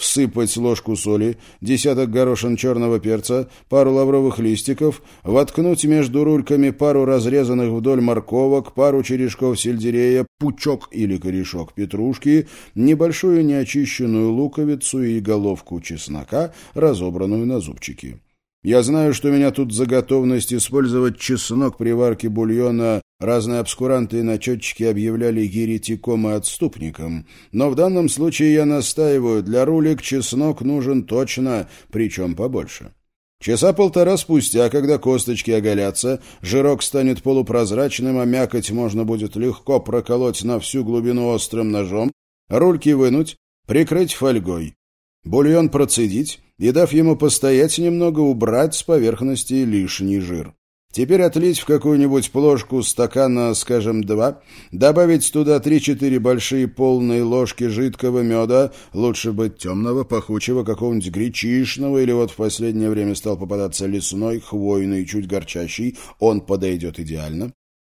всыпать ложку соли, десяток горошин черного перца, пару лавровых листиков, воткнуть между рульками пару разрезанных вдоль морковок, пару черешков сельдерея, пучок или корешок петрушки, небольшую неочищенную луковицу и головку чеснока, разобранную на зубчики. Я знаю, что меня тут за готовность использовать чеснок при варке бульона разные обскуранты и начетчики объявляли еретиком и отступником, но в данном случае я настаиваю, для рулик чеснок нужен точно, причем побольше. Часа полтора спустя, когда косточки оголятся, жирок станет полупрозрачным, а мякоть можно будет легко проколоть на всю глубину острым ножом, рульки вынуть, прикрыть фольгой. Бульон процедить и, дав ему постоять немного, убрать с поверхности лишний жир. Теперь отлить в какую-нибудь плошку стакана, скажем, два, добавить туда три-четыре большие полные ложки жидкого меда, лучше быть темного, пахучего, какого-нибудь гречишного, или вот в последнее время стал попадаться лесной, хвойный, чуть горчащий, он подойдет идеально.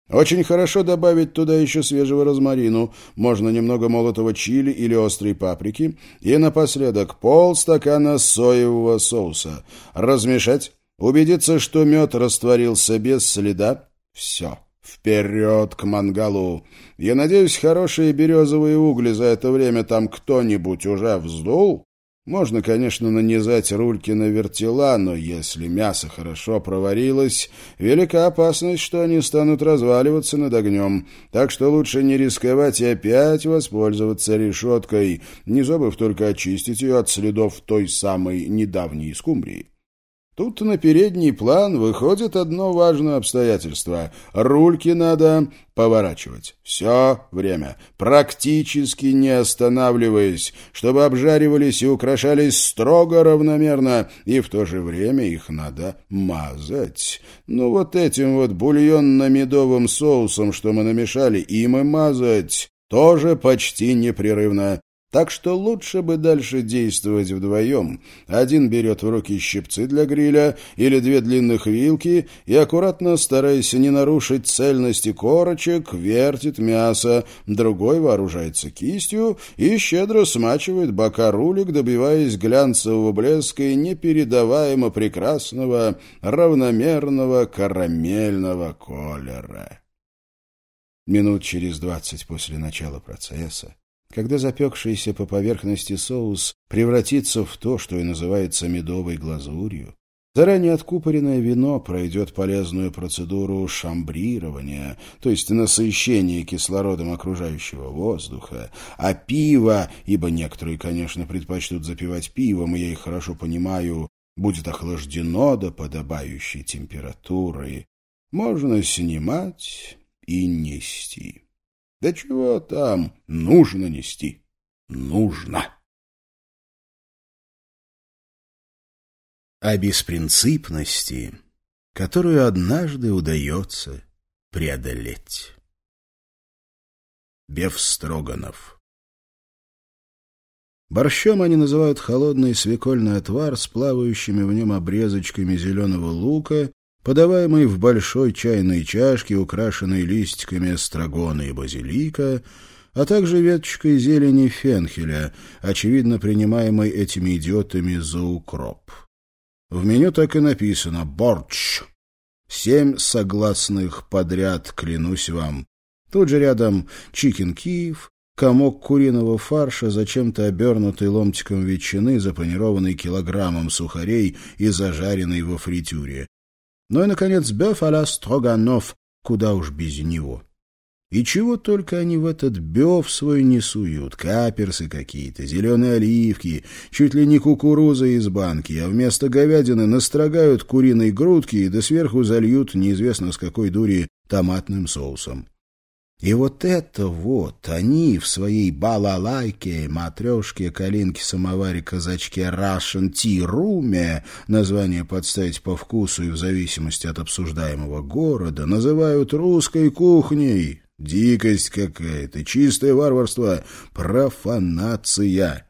Очень хорошо добавить туда еще свежего розмарину, можно немного молотого чили или острой паприки, и напоследок полстакана соевого соуса. Размешать, убедиться, что мед растворился без следа. Все, вперед к мангалу. Я надеюсь, хорошие березовые угли за это время там кто-нибудь уже вздул? Можно, конечно, нанизать рульки на вертела, но если мясо хорошо проварилось, велика опасность, что они станут разваливаться над огнем. Так что лучше не рисковать и опять воспользоваться решеткой, не забыв только очистить ее от следов той самой недавней скумбрии. Тут на передний план выходит одно важное обстоятельство. Рульки надо поворачивать. Все время, практически не останавливаясь, чтобы обжаривались и украшались строго равномерно, и в то же время их надо мазать. Ну вот этим вот бульонно-медовым соусом, что мы намешали, им и мазать. Тоже почти непрерывно. Так что лучше бы дальше действовать вдвоем. Один берет в руки щипцы для гриля или две длинных вилки и, аккуратно стараясь не нарушить цельности корочек, вертит мясо, другой вооружается кистью и щедро смачивает бока рулик, добиваясь глянцевого блеска и непередаваемо прекрасного равномерного карамельного колера. Минут через двадцать после начала процесса когда запекшийся по поверхности соус превратится в то, что и называется медовой глазурью, заранее откупоренное вино пройдет полезную процедуру шамбрирования, то есть насыщения кислородом окружающего воздуха, а пиво, ибо некоторые, конечно, предпочтут запивать пивом, и я их хорошо понимаю, будет охлаждено до подобающей температуры, можно снимать и нести. Да чего там, нужно нести, нужно. О беспринципности, которую однажды удается преодолеть. Бефстроганов Борщом они называют холодный свекольный отвар с плавающими в нем обрезочками зеленого лука, подаваемый в большой чайной чашке, украшенной листиками эстрагона и базилика, а также веточкой зелени фенхеля, очевидно принимаемой этими идиотами за укроп. В меню так и написано «борщ». Семь согласных подряд, клянусь вам. Тут же рядом чикен Киев, комок куриного фарша, зачем-то обернутый ломтиком ветчины, запанированный килограммом сухарей и зажаренный во фритюре. Ну и, наконец, бёв а Строганов, куда уж без него. И чего только они в этот бёв свой не суют. Каперсы какие-то, зеленые оливки, чуть ли не кукуруза из банки, а вместо говядины настрогают куриной грудки и до сверху зальют неизвестно с какой дури томатным соусом. И вот это вот они в своей балалайке, матрешке, калинке, самоваре, казачке Russian Tea Room, название подставить по вкусу и в зависимости от обсуждаемого города, называют русской кухней. Дикость какая-то, чистое варварство, профанация.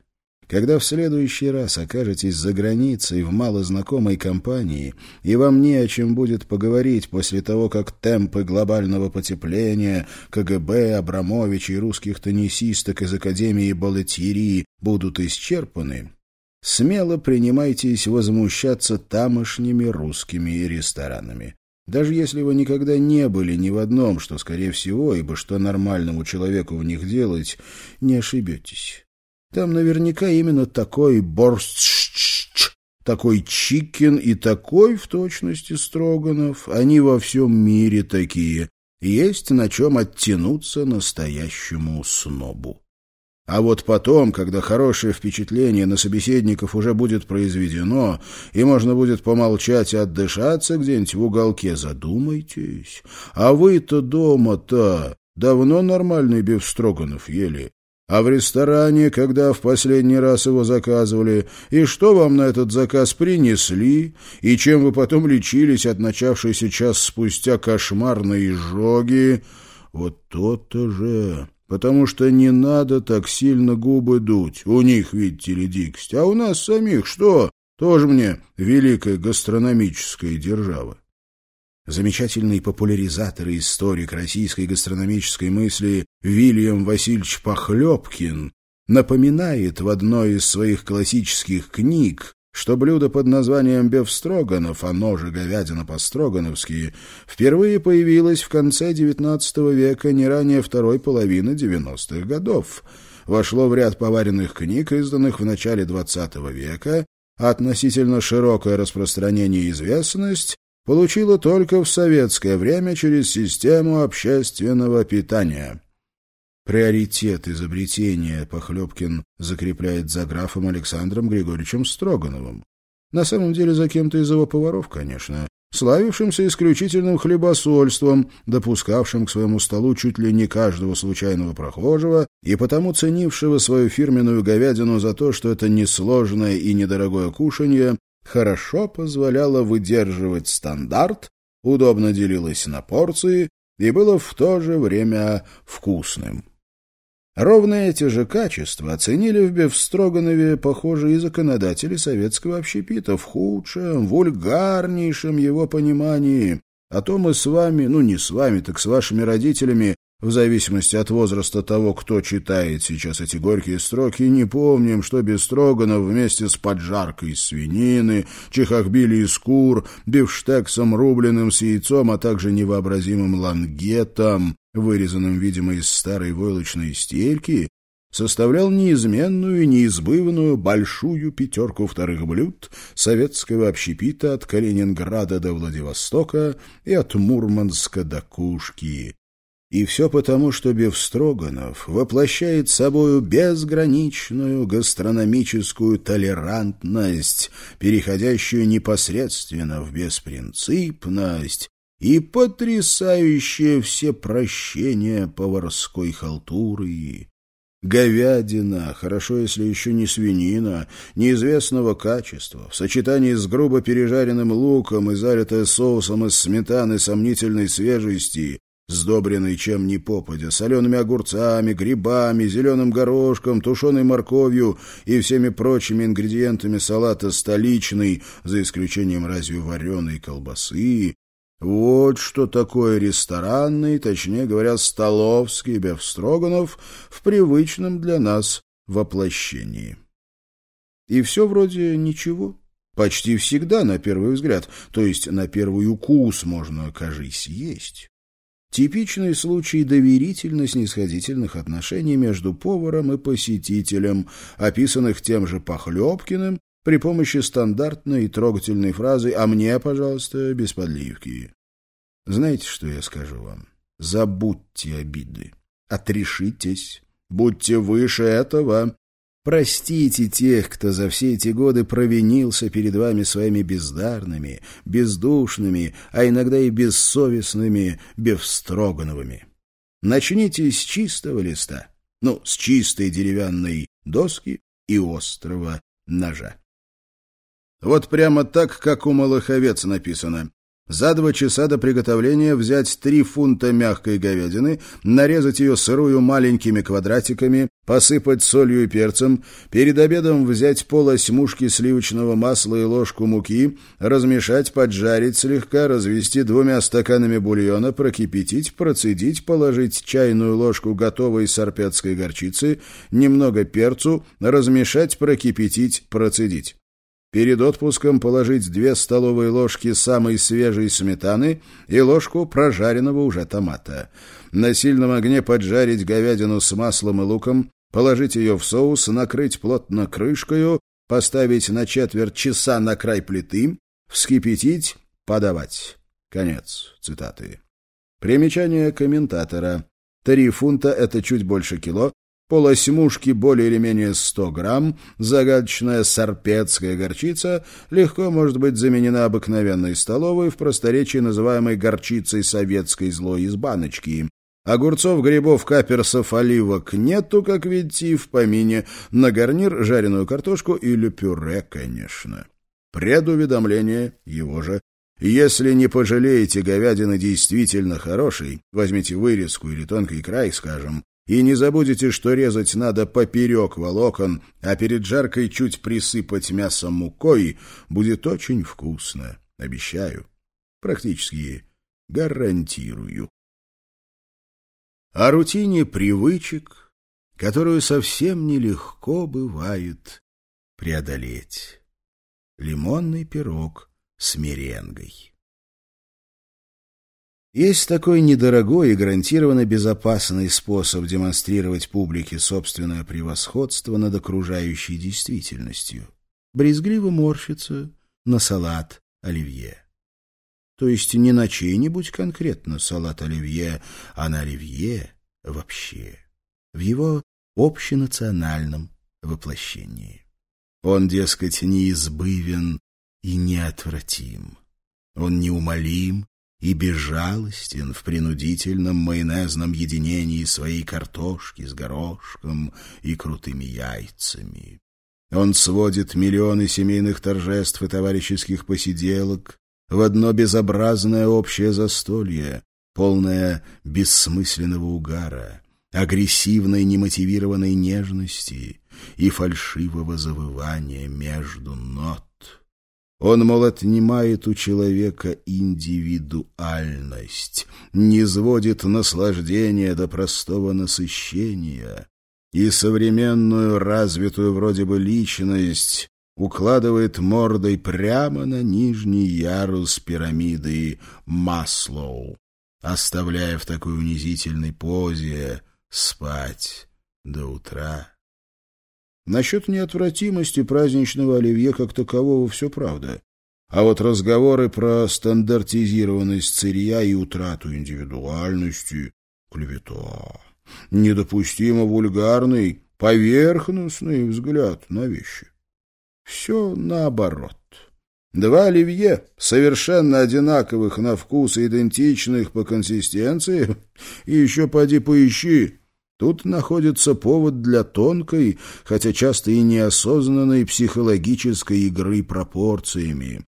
Когда в следующий раз окажетесь за границей в малознакомой компании, и вам не о чем будет поговорить после того, как темпы глобального потепления, КГБ, Абрамович и русских теннисисток из Академии Балетьери будут исчерпаны, смело принимайтесь возмущаться тамошними русскими ресторанами. Даже если вы никогда не были ни в одном, что, скорее всего, ибо что нормальному человеку в них делать, не ошибетесь. Там наверняка именно такой борщ, такой чикен и такой в точности строганов. Они во всем мире такие. Есть на чем оттянуться настоящему снобу. А вот потом, когда хорошее впечатление на собеседников уже будет произведено, и можно будет помолчать и отдышаться где-нибудь в уголке, задумайтесь. А вы-то дома-то давно нормальный бифстроганов ели? А в ресторане, когда в последний раз его заказывали, и что вам на этот заказ принесли, и чем вы потом лечились от начавшейся час спустя кошмарной изжоги, вот то-то же... Потому что не надо так сильно губы дуть. У них, видите ли, дикость. А у нас самих что? Тоже мне великая гастрономическая держава. Замечательный популяризатор и историк российской гастрономической мысли Вильям Васильевич Похлебкин напоминает в одной из своих классических книг, что блюдо под названием бефстроганов, оно же говядина по-строгановски, впервые появилось в конце XIX века, не ранее второй половины 90-х годов. Вошло в ряд поваренных книг, изданных в начале XX века, а относительно широкое распространение и известность получила только в советское время через систему общественного питания. Приоритет изобретения Похлебкин закрепляет за графом Александром Григорьевичем Строгановым. На самом деле за кем-то из его поваров, конечно, славившимся исключительным хлебосольством, допускавшим к своему столу чуть ли не каждого случайного прохожего и потому ценившего свою фирменную говядину за то, что это несложное и недорогое кушанье хорошо позволяло выдерживать стандарт, удобно делилось на порции и было в то же время вкусным. Ровно эти же качества оценили в Бефстроганове, похоже, и законодатели советского общепита в худшем, вульгарнейшем его понимании. А то мы с вами, ну не с вами, так с вашими родителями, в зависимости от возраста того, кто читает сейчас эти горькие строки, не помним, что Бестроганов вместе с поджаркой свинины, чехахбили из кур, бифштексом рубленым с яйцом, а также невообразимым лангетом, вырезанным, видимо, из старой войлочной стельки, составлял неизменную неизбывную большую пятерку вторых блюд советского общепита от Калининграда до Владивостока и от Мурманска до Кушки. И все потому, что Бевстроганов воплощает собою безграничную гастрономическую толерантность, переходящую непосредственно в беспринципность, и потрясающее все прощения поварской халтуры. Говядина, хорошо, если еще не свинина, неизвестного качества, в сочетании с грубо пережаренным луком и залитая соусом из сметаны сомнительной свежести, сдобренный чем ни попадя, солеными огурцами, грибами, зеленым горошком, тушеной морковью и всеми прочими ингредиентами салата столичный, за исключением разве вареной колбасы, вот что такое ресторанный, точнее говоря, столовский Бефстроганов в привычном для нас воплощении. И все вроде ничего. Почти всегда, на первый взгляд, то есть на первый укус можно, кажись, есть. Типичный случай доверительно-снисходительных отношений между поваром и посетителем, описанных тем же Похлебкиным при помощи стандартной и трогательной фразы «А мне, пожалуйста, без подливки». Знаете, что я скажу вам? Забудьте обиды. Отрешитесь. Будьте выше этого. Простите тех, кто за все эти годы провинился перед вами своими бездарными, бездушными, а иногда и бессовестными Бевстрогановыми. Начните с чистого листа, ну, с чистой деревянной доски и острого ножа. Вот прямо так, как у Малаховец написано. За два часа до приготовления взять три фунта мягкой говядины, нарезать ее сырую маленькими квадратиками, посыпать солью и перцем, перед обедом взять полосьмушки сливочного масла и ложку муки, размешать, поджарить слегка, развести двумя стаканами бульона, прокипятить, процедить, положить чайную ложку готовой сарпетской горчицы, немного перцу, размешать, прокипятить, процедить. Перед отпуском положить две столовые ложки самой свежей сметаны и ложку прожаренного уже томата. На сильном огне поджарить говядину с маслом и луком, положить ее в соус, накрыть плотно крышкою, поставить на четверть часа на край плиты, вскипятить, подавать. Конец цитаты. Примечание комментатора. Три фунта — это чуть больше кило, полосьмушки более или менее 100 грамм, загадочная сарпетская горчица легко может быть заменена обыкновенной столовой, в просторечии называемой горчицей советской злой из баночки. Огурцов, грибов, каперсов, оливок нету, как видите, и в помине. На гарнир жареную картошку или пюре, конечно. Предуведомление его же. Если не пожалеете говядины действительно хорошей, возьмите вырезку или тонкий край, скажем, и не забудете, что резать надо поперек волокон, а перед жаркой чуть присыпать мясом мукой. Будет очень вкусно, обещаю. Практически гарантирую. О рутине привычек, которую совсем нелегко бывает преодолеть. Лимонный пирог с меренгой. Есть такой недорогой и гарантированно безопасный способ демонстрировать публике собственное превосходство над окружающей действительностью. Брезгливо морщится на салат оливье. То есть не на чей-нибудь конкретно салат оливье, а на оливье вообще, в его общенациональном воплощении. Он, дескать, неизбывен и неотвратим. Он неумолим и безжалостен в принудительном майонезном единении своей картошки с горошком и крутыми яйцами. Он сводит миллионы семейных торжеств и товарищеских посиделок в одно безобразное общее застолье, полное бессмысленного угара, агрессивной немотивированной нежности и фальшивого завывания между нот. Он, мол, отнимает у человека индивидуальность, не сводит наслаждение до простого насыщения и современную развитую вроде бы личность укладывает мордой прямо на нижний ярус пирамиды Маслоу, оставляя в такой унизительной позе спать до утра. Насчет неотвратимости праздничного оливье как такового все правда. А вот разговоры про стандартизированность сырья и утрату индивидуальности — клевета. Недопустимо вульгарный, поверхностный взгляд на вещи. Все наоборот. Два оливье, совершенно одинаковых на вкус и идентичных по консистенции, [laughs] и еще поди поищи. Тут находится повод для тонкой, хотя часто и неосознанной психологической игры пропорциями.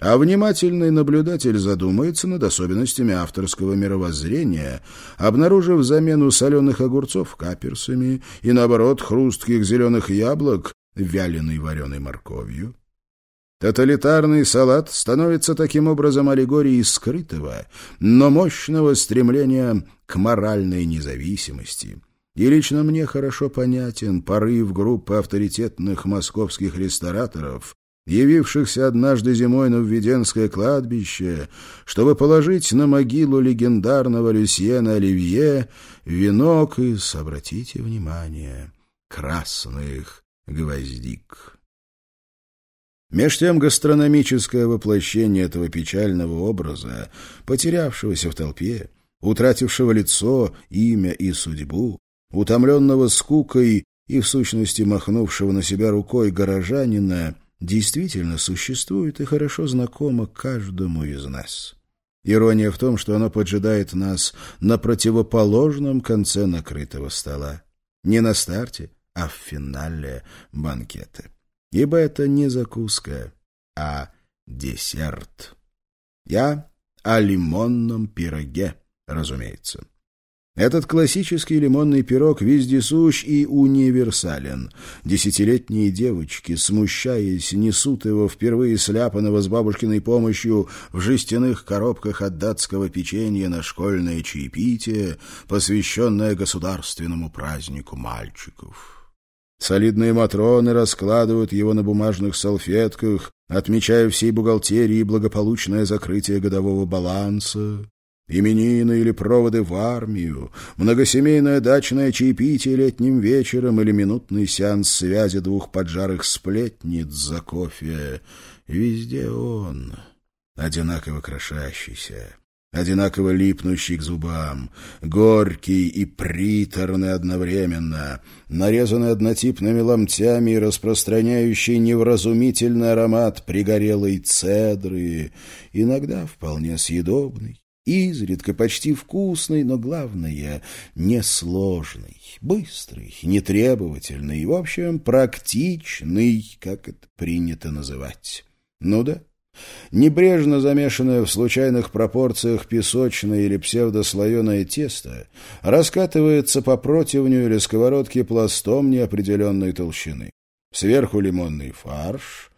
А внимательный наблюдатель задумается над особенностями авторского мировоззрения, обнаружив замену соленых огурцов каперсами и, наоборот, хрустких зеленых яблок вяленой вареной морковью. Тоталитарный салат становится таким образом аллегорией скрытого, но мощного стремления к моральной независимости. И лично мне хорошо понятен порыв группы авторитетных московских рестораторов, явившихся однажды зимой на Введенское кладбище, чтобы положить на могилу легендарного Люсьена Оливье венок из, обратите внимание, красных гвоздик. Меж тем гастрономическое воплощение этого печального образа, потерявшегося в толпе, утратившего лицо, имя и судьбу, утомленного скукой и, в сущности, махнувшего на себя рукой горожанина, действительно существует и хорошо знакомо каждому из нас. Ирония в том, что оно поджидает нас на противоположном конце накрытого стола. Не на старте, а в финале банкета ибо это не закуска, а десерт. Я о лимонном пироге, разумеется. Этот классический лимонный пирог вездесущ и универсален. Десятилетние девочки, смущаясь, несут его впервые сляпанного с бабушкиной помощью в жестяных коробках от датского печенья на школьное чаепитие, посвященное государственному празднику мальчиков. Солидные матроны раскладывают его на бумажных салфетках, отмечая всей бухгалтерии благополучное закрытие годового баланса. Именины или проводы в армию, многосемейное дачное чаепитие летним вечером или минутный сеанс связи двух поджарых сплетниц за кофе. Везде он, одинаково крошащийся, одинаково липнущий к зубам, горький и приторный одновременно, нарезанный однотипными ломтями и распространяющий невразумительный аромат пригорелой цедры, иногда вполне съедобный, изредка почти вкусный, но главное — несложный, быстрый, нетребовательный в общем, практичный, как это принято называть. Ну да, Небрежно замешанное в случайных пропорциях песочное или псевдослоеное тесто раскатывается по противню или сковородке пластом неопределенной толщины. Сверху лимонный фарш.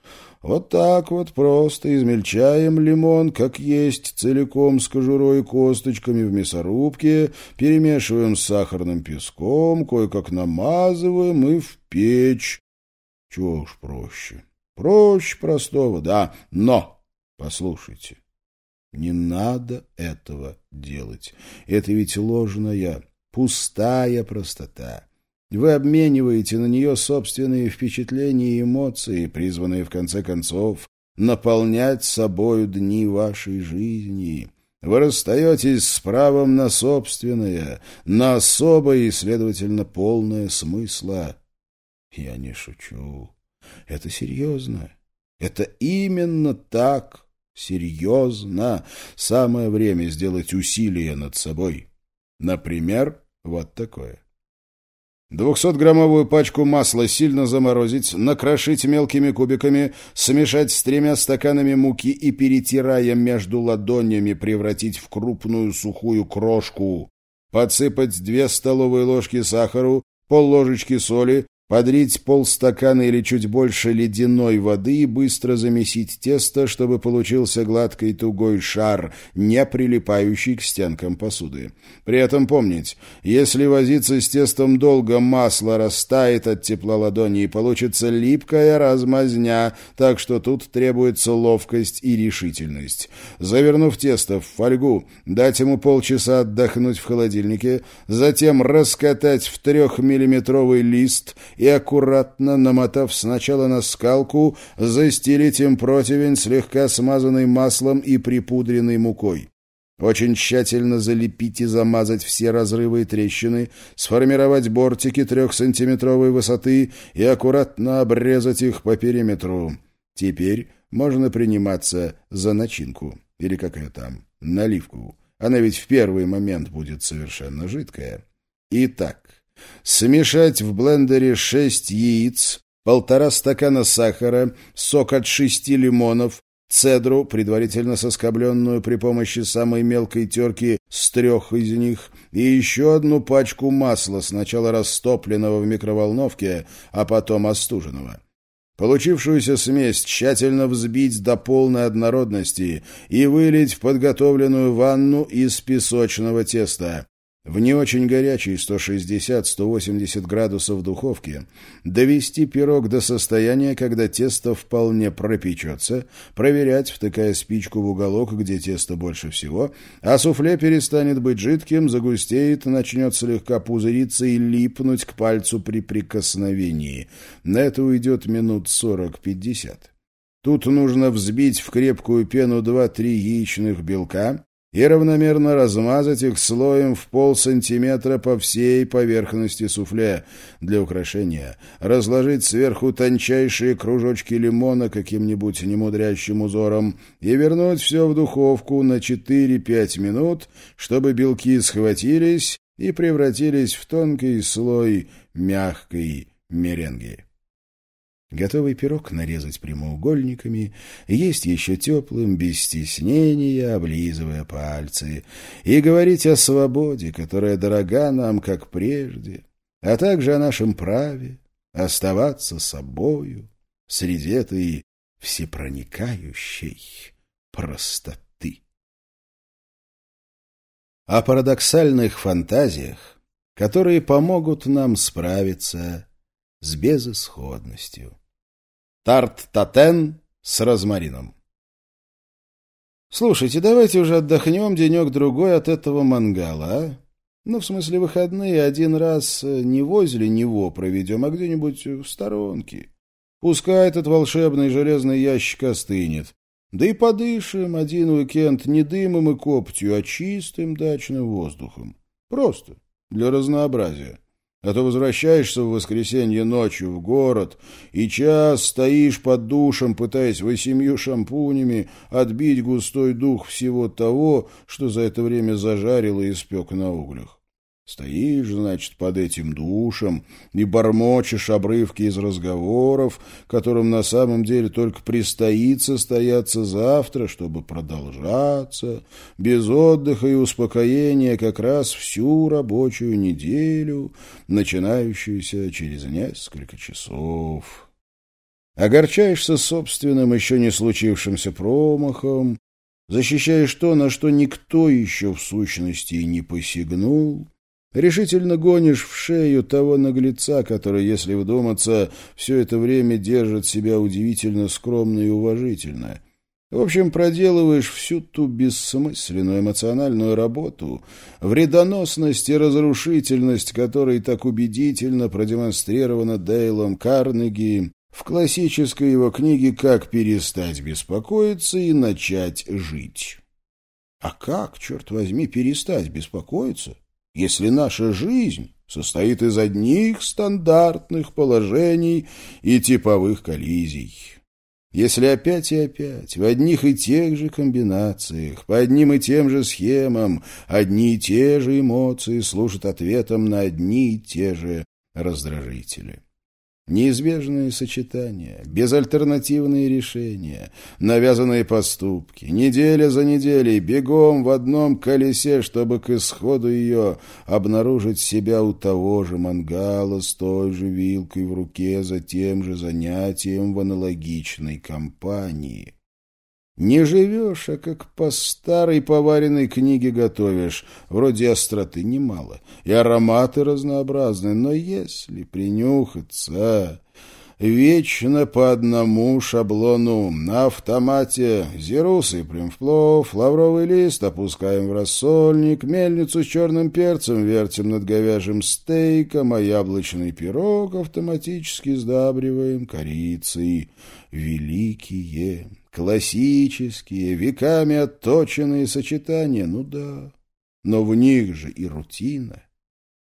Вот так вот просто измельчаем лимон, как есть, целиком с кожурой и косточками в мясорубке, перемешиваем с сахарным песком, кое-как намазываем и в печь. Чего уж проще. Проще простого, да, но, послушайте, не надо этого делать. Это ведь ложная, пустая простота. Вы обмениваете на нее собственные впечатления и эмоции, призванные, в конце концов, наполнять собою дни вашей жизни. Вы расстаетесь с правом на собственное, на особое и, следовательно, полное смысла. Я не шучу. Это серьезно. Это именно так серьезно. Самое время сделать усилие над собой. Например, вот такое. Двухсотграммовую пачку масла сильно заморозить, накрошить мелкими кубиками, смешать с тремя стаканами муки и, перетирая между ладонями, превратить в крупную сухую крошку. Подсыпать две столовые ложки сахару, пол ложечки соли, Подрить полстакана или чуть больше ледяной воды и быстро замесить тесто, чтобы получился гладкий тугой шар, не прилипающий к стенкам посуды. При этом помнить, если возиться с тестом долго, масло растает от тепла ладони и получится липкая размазня, так что тут требуется ловкость и решительность. Завернув тесто в фольгу, дать ему полчаса отдохнуть в холодильнике, затем раскатать в трехмиллиметровый лист и аккуратно, намотав сначала на скалку, застелить им противень, слегка смазанный маслом и припудренной мукой. Очень тщательно залепить и замазать все разрывы и трещины, сформировать бортики трехсантиметровой высоты и аккуратно обрезать их по периметру. Теперь можно приниматься за начинку. Или какая там, наливку. Она ведь в первый момент будет совершенно жидкая. Итак, смешать в блендере 6 яиц, полтора стакана сахара, сок от шести лимонов, цедру, предварительно соскобленную при помощи самой мелкой терки с трех из них, и еще одну пачку масла, сначала растопленного в микроволновке, а потом остуженного. Получившуюся смесь тщательно взбить до полной однородности и вылить в подготовленную ванну из песочного теста в не очень горячей 160-180 градусов духовке довести пирог до состояния, когда тесто вполне пропечется, проверять, втыкая спичку в уголок, где тесто больше всего, а суфле перестанет быть жидким, загустеет, начнет слегка пузыриться и липнуть к пальцу при прикосновении. На это уйдет минут 40-50. Тут нужно взбить в крепкую пену 2-3 яичных белка, и равномерно размазать их слоем в полсантиметра по всей поверхности суфле для украшения, разложить сверху тончайшие кружочки лимона каким-нибудь немудрящим узором и вернуть все в духовку на 4-5 минут, чтобы белки схватились и превратились в тонкий слой мягкой меренги. Готовый пирог нарезать прямоугольниками, есть еще теплым, без стеснения, облизывая пальцы, и говорить о свободе, которая дорога нам, как прежде, а также о нашем праве оставаться собою среди этой всепроникающей простоты. О парадоксальных фантазиях, которые помогут нам справиться с безысходностью. Тарт-татен с розмарином. Слушайте, давайте уже отдохнем денек-другой от этого мангала, а? Ну, в смысле, выходные один раз э, не возле него проведем, а где-нибудь в сторонке. Пускай этот волшебный железный ящик остынет. Да и подышим один уикенд не дымом и коптью, а чистым дачным воздухом. Просто для разнообразия. А то возвращаешься в воскресенье ночью в город и час стоишь под душем, пытаясь восемью шампунями отбить густой дух всего того, что за это время зажарил и испек на углях. Стоишь, значит, под этим душем и бормочешь обрывки из разговоров, которым на самом деле только предстоит состояться завтра, чтобы продолжаться, без отдыха и успокоения как раз всю рабочую неделю, начинающуюся через несколько часов. Огорчаешься собственным еще не случившимся промахом, защищаешь то, на что никто еще в сущности не посягнул, Решительно гонишь в шею того наглеца, который, если вдуматься, все это время держит себя удивительно скромно и уважительно. В общем, проделываешь всю ту бессмысленную эмоциональную работу, вредоносность и разрушительность которой так убедительно продемонстрирована Дейлом Карнеги в классической его книге «Как перестать беспокоиться и начать жить». А как, черт возьми, перестать беспокоиться? Если наша жизнь состоит из одних стандартных положений и типовых коллизий. Если опять и опять, в одних и тех же комбинациях, по одним и тем же схемам, одни и те же эмоции служат ответом на одни и те же раздражители. Неизбежные сочетания, безальтернативные решения, навязанные поступки, неделя за неделей, бегом в одном колесе, чтобы к исходу ее обнаружить себя у того же мангала с той же вилкой в руке за тем же занятием в аналогичной компании. Не живешь, а как по старой поваренной книге готовишь. Вроде остроты немало, и ароматы разнообразны, но если принюхаться... Вечно по одному шаблону. На автомате зиру сыплем в плов, лавровый лист опускаем в рассольник, мельницу с черным перцем вертим над говяжьим стейком, а яблочный пирог автоматически сдабриваем корицей. Великие Классические, веками отточенные сочетания, ну да, но в них же и рутина,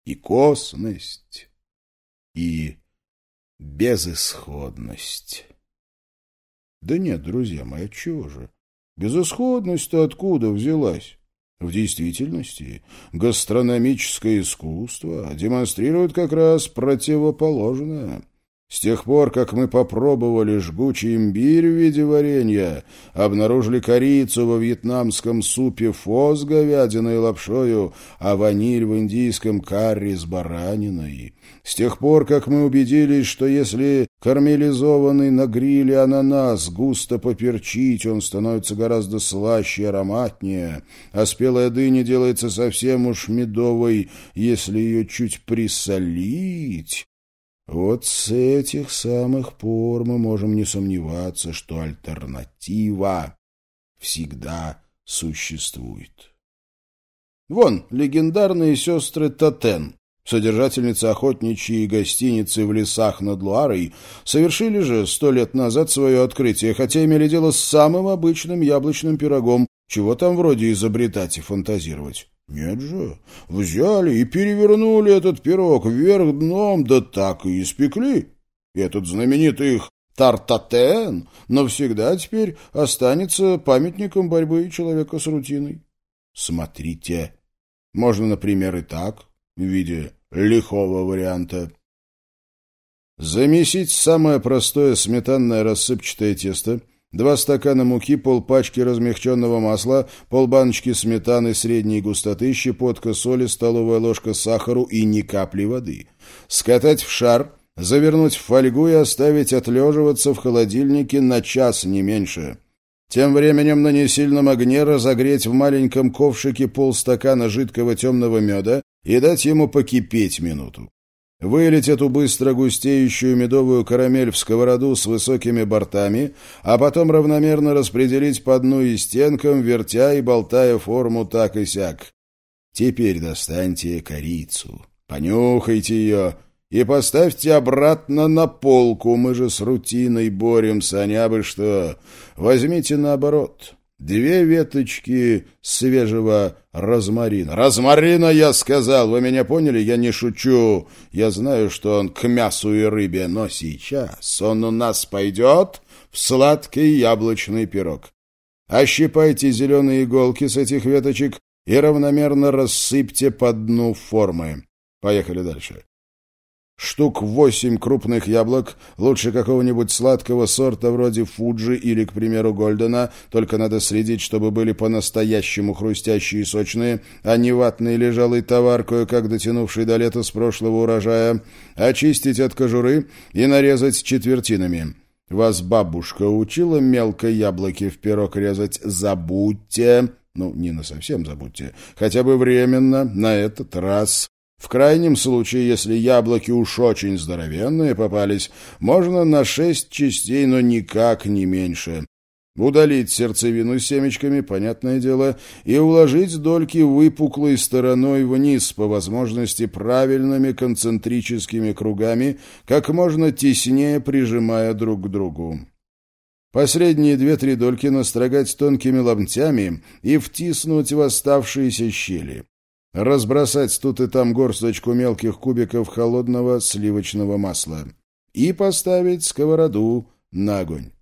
и косность, и безысходность. Да нет, друзья мои, чего же? Безысходность-то откуда взялась? В действительности гастрономическое искусство демонстрирует как раз противоположное – с тех пор, как мы попробовали жгучий имбирь в виде варенья, обнаружили корицу во вьетнамском супе фо с говядиной и лапшою, а ваниль в индийском карри с бараниной. С тех пор, как мы убедились, что если кармелизованный на гриле ананас густо поперчить, он становится гораздо слаще и ароматнее, а спелая дыня делается совсем уж медовой, если ее чуть присолить, вот с этих самых пор мы можем не сомневаться, что альтернатива всегда существует. Вон, легендарные сестры Татен, содержательницы охотничьей гостиницы в лесах над Луарой, совершили же сто лет назад свое открытие, хотя имели дело с самым обычным яблочным пирогом, чего там вроде изобретать и фантазировать. Нет же, взяли и перевернули этот пирог вверх дном, да так и испекли. Этот знаменитый их Тартатен навсегда теперь останется памятником борьбы человека с рутиной. Смотрите, можно, например, и так, в виде лихого варианта. Замесить самое простое сметанное рассыпчатое тесто — Два стакана муки, полпачки размягченного масла, полбаночки сметаны средней густоты, щепотка соли, столовая ложка сахару и ни капли воды. Скатать в шар, завернуть в фольгу и оставить отлеживаться в холодильнике на час, не меньше. Тем временем на несильном огне разогреть в маленьком ковшике полстакана жидкого темного меда и дать ему покипеть минуту. Вылить эту быстро густеющую медовую карамель в сковороду с высокими бортами, а потом равномерно распределить по дну и стенкам, вертя и болтая форму так и сяк. Теперь достаньте корицу, понюхайте ее и поставьте обратно на полку. Мы же с рутиной боремся, а абы что. Возьмите наоборот. Две веточки свежего розмарина. Розмарина, я сказал, вы меня поняли? Я не шучу. Я знаю, что он к мясу и рыбе, но сейчас он у нас пойдет в сладкий яблочный пирог. Ощипайте зеленые иголки с этих веточек и равномерно рассыпьте по дну формы. Поехали дальше штук восемь крупных яблок, лучше какого-нибудь сладкого сорта вроде Фуджи или, к примеру, Гольдена, только надо следить, чтобы были по-настоящему хрустящие и сочные, а не ватный лежалый товар, кое-как дотянувший до лета с прошлого урожая, очистить от кожуры и нарезать четвертинами. Вас бабушка учила мелко яблоки в пирог резать? Забудьте. Ну, не на совсем забудьте. Хотя бы временно, на этот раз. В крайнем случае, если яблоки уж очень здоровенные попались, можно на шесть частей, но никак не меньше. Удалить сердцевину семечками, понятное дело, и уложить дольки выпуклой стороной вниз, по возможности правильными концентрическими кругами, как можно теснее прижимая друг к другу. Последние две-три дольки настрогать тонкими ломтями и втиснуть в оставшиеся щели разбросать тут и там горсточку мелких кубиков холодного сливочного масла и поставить сковороду на огонь.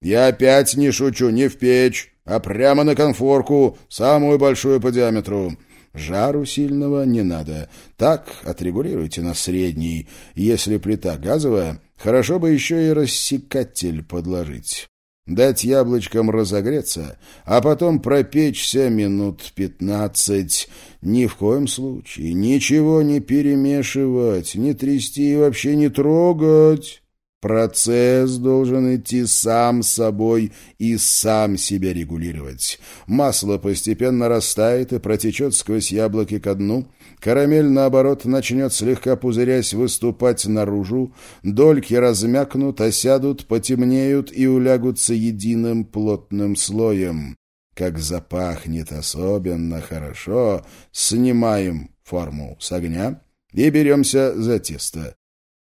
Я опять не шучу, не в печь, а прямо на конфорку, самую большую по диаметру. Жару сильного не надо. Так отрегулируйте на средний. Если плита газовая, хорошо бы еще и рассекатель подложить дать яблочкам разогреться, а потом пропечься минут пятнадцать. Ни в коем случае ничего не перемешивать, не трясти и вообще не трогать. Процесс должен идти сам собой и сам себя регулировать. Масло постепенно растает и протечет сквозь яблоки ко дну, Карамель, наоборот, начнет слегка пузырясь выступать наружу, дольки размякнут, осядут, потемнеют и улягутся единым плотным слоем. Как запахнет особенно хорошо, снимаем форму с огня и беремся за тесто.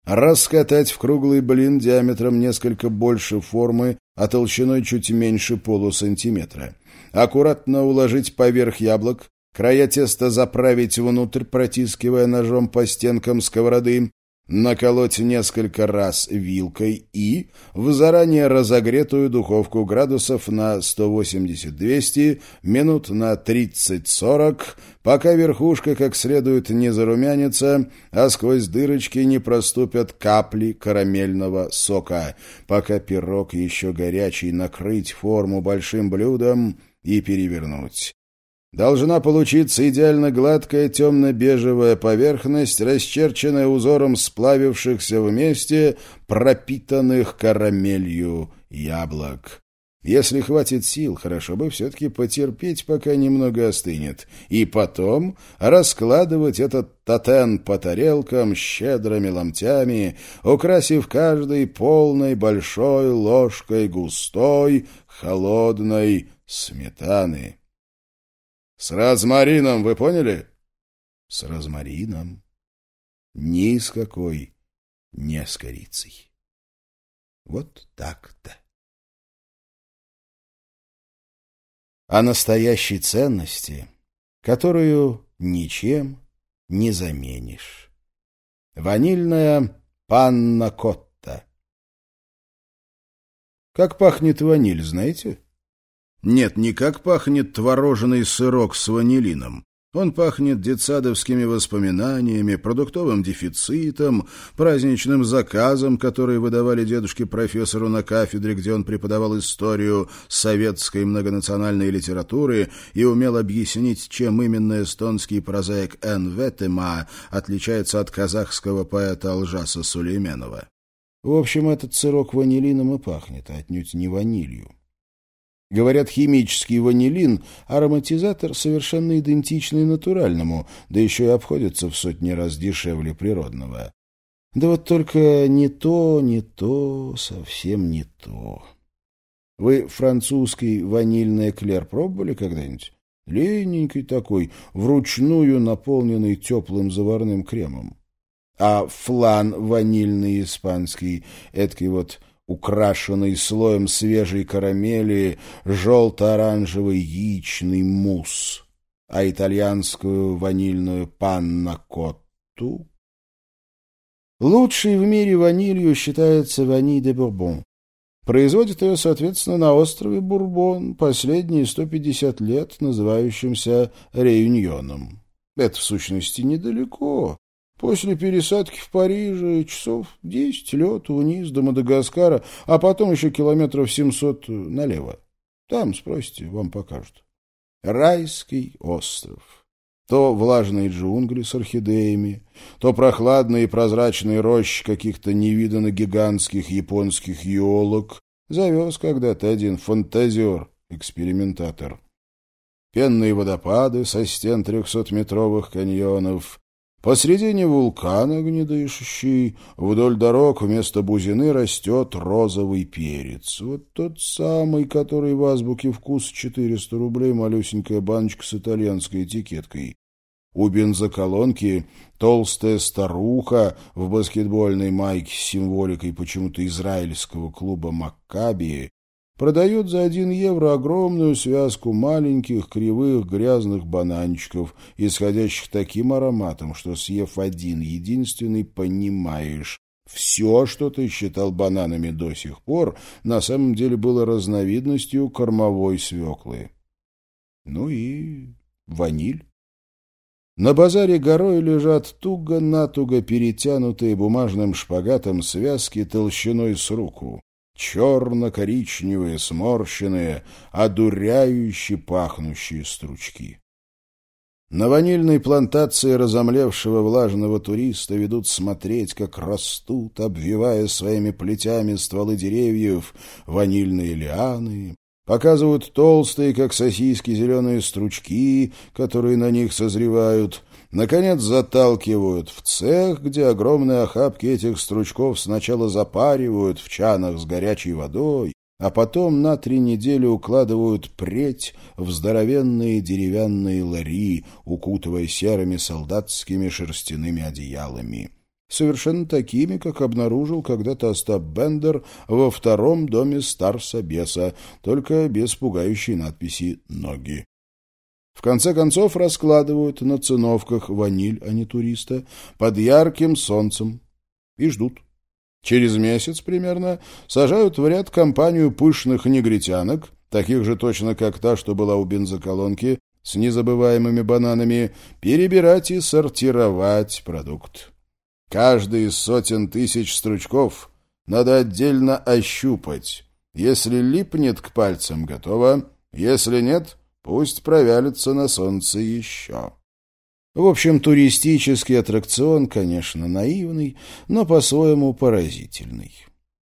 Раскатать в круглый блин диаметром несколько больше формы, а толщиной чуть меньше полусантиметра. Аккуратно уложить поверх яблок, края теста заправить внутрь, протискивая ножом по стенкам сковороды, наколоть несколько раз вилкой и в заранее разогретую духовку градусов на 180-200 минут на 30-40, пока верхушка как следует не зарумянится, а сквозь дырочки не проступят капли карамельного сока, пока пирог еще горячий накрыть форму большим блюдом и перевернуть. Должна получиться идеально гладкая темно-бежевая поверхность, расчерченная узором сплавившихся вместе, пропитанных карамелью яблок. Если хватит сил, хорошо бы все-таки потерпеть, пока немного остынет, и потом раскладывать этот татен по тарелкам щедрыми ломтями, украсив каждой полной большой ложкой густой, холодной сметаны. С розмарином, вы поняли? С розмарином. Ни с какой не с корицей. Вот так-то. О настоящей ценности, которую ничем не заменишь. Ванильная панна-котта. Как пахнет ваниль, знаете? Нет, не как пахнет творожный сырок с ванилином. Он пахнет детсадовскими воспоминаниями, продуктовым дефицитом, праздничным заказом, который выдавали дедушке-профессору на кафедре, где он преподавал историю советской многонациональной литературы и умел объяснить, чем именно эстонский прозаик Н. Ветема отличается от казахского поэта Алжаса Сулейменова. В общем, этот сырок ванилином и пахнет, а отнюдь не ванилью. Говорят, химический ванилин – ароматизатор, совершенно идентичный натуральному, да еще и обходится в сотни раз дешевле природного. Да вот только не то, не то, совсем не то. Вы французский ванильный эклер пробовали когда-нибудь? Лененький такой, вручную наполненный теплым заварным кремом. А флан ванильный испанский, эдакий вот украшенный слоем свежей карамели, желто-оранжевый яичный мусс, а итальянскую ванильную панна-котту. Лучшей в мире ванилью считается ваниль де Бурбон. Производит ее, соответственно, на острове Бурбон последние 150 лет, называющимся Реюньоном. Это, в сущности, недалеко, После пересадки в Париже часов десять лету вниз до Мадагаскара, а потом еще километров семьсот налево. Там, спросите, вам покажут. Райский остров. То влажные джунгли с орхидеями, то прохладные и прозрачные рощи каких-то невиданно гигантских японских елок. Завез когда-то один фантазер, экспериментатор. Пенные водопады со стен трехсотметровых каньонов, Посредине вулкана огнедышащий, вдоль дорог вместо бузины растет розовый перец. Вот тот самый, который в азбуке вкус 400 рублей, малюсенькая баночка с итальянской этикеткой. У бензоколонки толстая старуха в баскетбольной майке с символикой почему-то израильского клуба «Маккаби» продает за один евро огромную связку маленьких, кривых, грязных бананчиков, исходящих таким ароматом, что, съев один единственный, понимаешь, все, что ты считал бананами до сих пор, на самом деле было разновидностью кормовой свеклы. Ну и ваниль. На базаре горой лежат туго-натуго перетянутые бумажным шпагатом связки толщиной с руку черно-коричневые, сморщенные, одуряющие пахнущие стручки. На ванильной плантации разомлевшего влажного туриста ведут смотреть, как растут, обвивая своими плетями стволы деревьев, ванильные лианы, показывают толстые, как сосиски, зеленые стручки, которые на них созревают, наконец заталкивают в цех, где огромные охапки этих стручков сначала запаривают в чанах с горячей водой, а потом на три недели укладывают преть в здоровенные деревянные лари, укутывая серыми солдатскими шерстяными одеялами. Совершенно такими, как обнаружил когда-то Остап Бендер во втором доме Старсобеса, только без пугающей надписи «Ноги». В конце концов раскладывают на циновках ваниль, а не туриста, под ярким солнцем. и ждут. Через месяц примерно сажают в ряд компанию пышных негритянок, таких же точно как та, что была у бензоколонки, с незабываемыми бананами, перебирать и сортировать продукт. Каждый из сотен тысяч стручков надо отдельно ощупать. Если липнет к пальцам, готово. Если нет, пусть провялится на солнце еще. В общем, туристический аттракцион, конечно, наивный, но по-своему поразительный.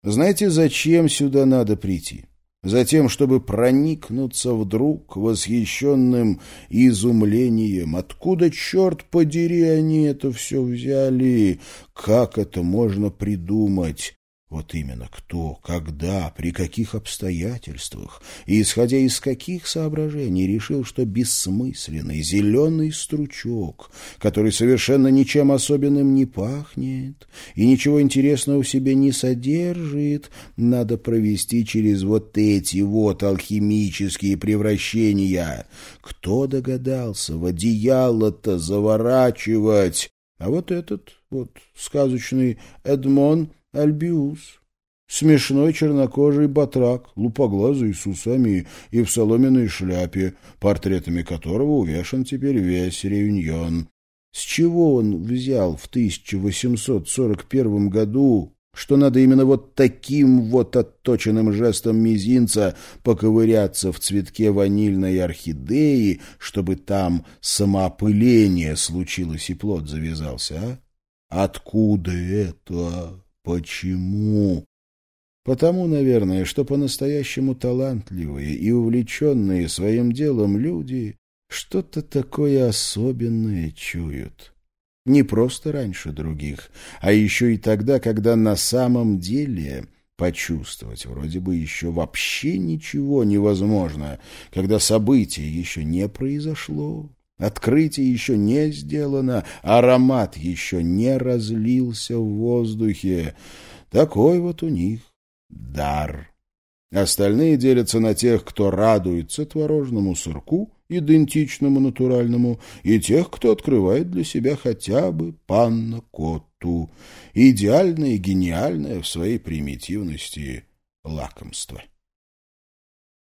Знаете, зачем сюда надо прийти? Затем, чтобы проникнуться вдруг восхищенным изумлением. Откуда, черт подери, они это все взяли? Как это можно придумать? Вот именно кто, когда, при каких обстоятельствах и исходя из каких соображений решил, что бессмысленный зеленый стручок, который совершенно ничем особенным не пахнет и ничего интересного в себе не содержит, надо провести через вот эти вот алхимические превращения. Кто догадался в одеяло-то заворачивать? А вот этот вот сказочный Эдмон Альбиус. Смешной чернокожий батрак, лупоглазый с усами и в соломенной шляпе, портретами которого увешан теперь весь реюньон. С чего он взял в 1841 году, что надо именно вот таким вот отточенным жестом мизинца поковыряться в цветке ванильной орхидеи, чтобы там самоопыление случилось и плод завязался, а? Откуда это? Почему? Потому, наверное, что по-настоящему талантливые и увлеченные своим делом люди что-то такое особенное чуют. Не просто раньше других, а еще и тогда, когда на самом деле почувствовать вроде бы еще вообще ничего невозможно, когда событие еще не произошло, Открытие еще не сделано, аромат еще не разлился в воздухе. Такой вот у них дар. Остальные делятся на тех, кто радуется творожному сырку, идентичному натуральному, и тех, кто открывает для себя хотя бы панна-котту, идеальное и гениальное в своей примитивности лакомство.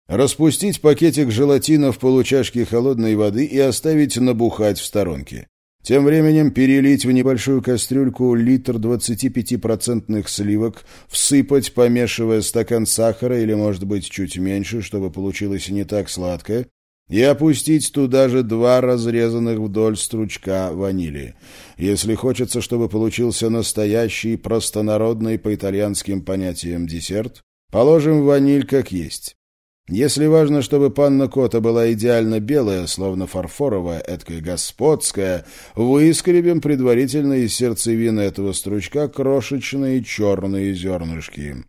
Распустить пакетик желатина в получашке холодной воды и оставить набухать в сторонке. Тем временем перелить в небольшую кастрюльку литр 25% сливок, всыпать, помешивая стакан сахара или, может быть, чуть меньше, чтобы получилось не так сладко, и опустить туда же два разрезанных вдоль стручка ванили. Если хочется, чтобы получился настоящий, простонародный по итальянским понятиям десерт, положим ваниль как есть. Если важно, чтобы панна Кота была идеально белая, словно фарфоровая, эткая господская, выскребем предварительно из сердцевины этого стручка крошечные черные зернышки.